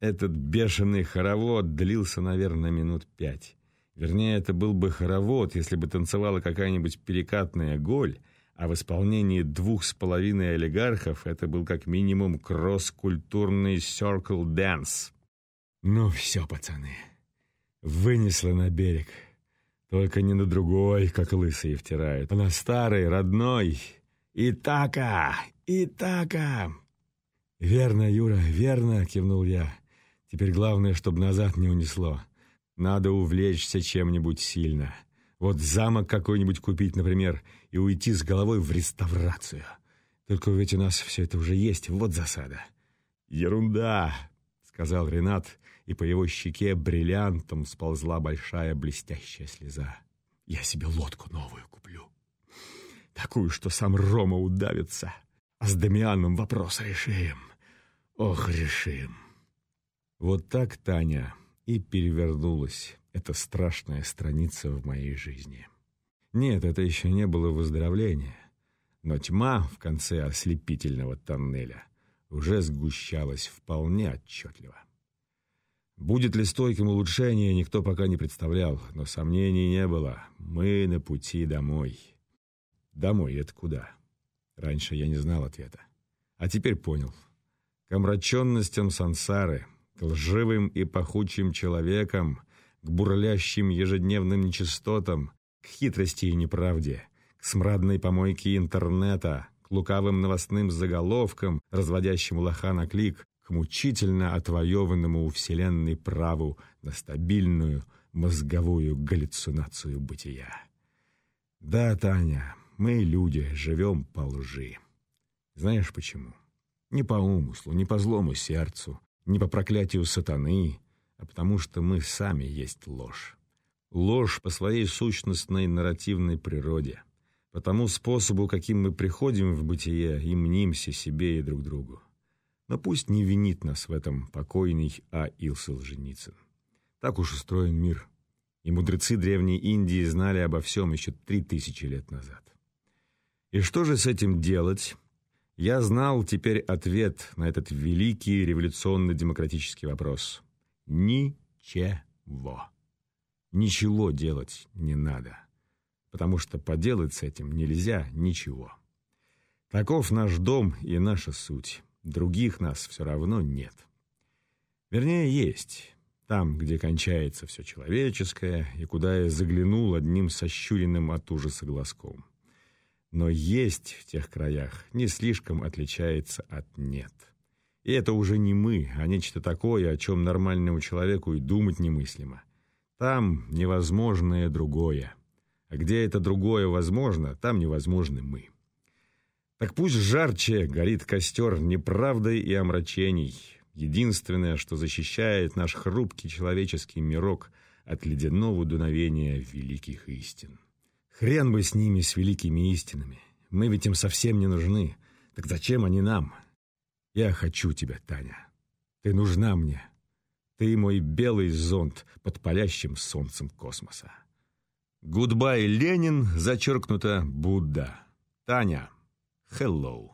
Этот бешеный хоровод длился, наверное, минут пять. Вернее, это был бы хоровод, если бы танцевала какая-нибудь перекатная голь, а в исполнении двух с половиной олигархов это был как минимум кросс-культурный circle dance. «Ну все, пацаны, вынесло на берег». Только не на другой, как лысые втирают, а на старый, родной. «Итака! Итака!» «Верно, Юра, верно!» — кивнул я. «Теперь главное, чтобы назад не унесло. Надо увлечься чем-нибудь сильно. Вот замок какой-нибудь купить, например, и уйти с головой в реставрацию. Только ведь у нас все это уже есть, вот засада». «Ерунда!» — сказал Ренат и по его щеке бриллиантом сползла большая блестящая слеза. «Я себе лодку новую куплю. Такую, что сам Рома удавится. А с Дамианом вопрос решим. Ох, решим!» Вот так, Таня, и перевернулась эта страшная страница в моей жизни. Нет, это еще не было выздоровления, но тьма в конце ослепительного тоннеля уже сгущалась вполне отчетливо. Будет ли стойким улучшение, никто пока не представлял, но сомнений не было. Мы на пути домой. Домой — это куда? Раньше я не знал ответа. А теперь понял. К омраченностям сансары, к лживым и пахучим человекам, к бурлящим ежедневным нечистотам, к хитрости и неправде, к смрадной помойке интернета, к лукавым новостным заголовкам, разводящим лоха на клик, к мучительно отвоеванному у Вселенной праву на стабильную мозговую галлюцинацию бытия. Да, Таня, мы, люди, живем по лжи. Знаешь почему? Не по умыслу, не по злому сердцу, не по проклятию сатаны, а потому что мы сами есть ложь. Ложь по своей сущностной нарративной природе, по тому способу, каким мы приходим в бытие и мнимся себе и друг другу. Но пусть не винит нас в этом покойный А. Ил. Так уж устроен мир. И мудрецы Древней Индии знали обо всем еще три тысячи лет назад. И что же с этим делать? Я знал теперь ответ на этот великий революционно-демократический вопрос. Ничего. Ничего делать не надо. Потому что поделать с этим нельзя ничего. Таков наш дом и наша суть. Других нас все равно нет. Вернее, есть. Там, где кончается все человеческое, и куда я заглянул одним сощуренным от ужаса глазком. Но есть в тех краях не слишком отличается от «нет». И это уже не мы, а нечто такое, о чем нормальному человеку и думать немыслимо. Там невозможное другое. А где это другое возможно, там невозможны мы. Так пусть жарче горит костер неправдой и омрачений. Единственное, что защищает наш хрупкий человеческий мирок от ледяного дуновения великих истин. Хрен бы с ними, с великими истинами. Мы ведь им совсем не нужны. Так зачем они нам? Я хочу тебя, Таня. Ты нужна мне. Ты мой белый зонт под палящим солнцем космоса. Goodbye, Ленин, зачеркнуто Будда. Таня. Hello.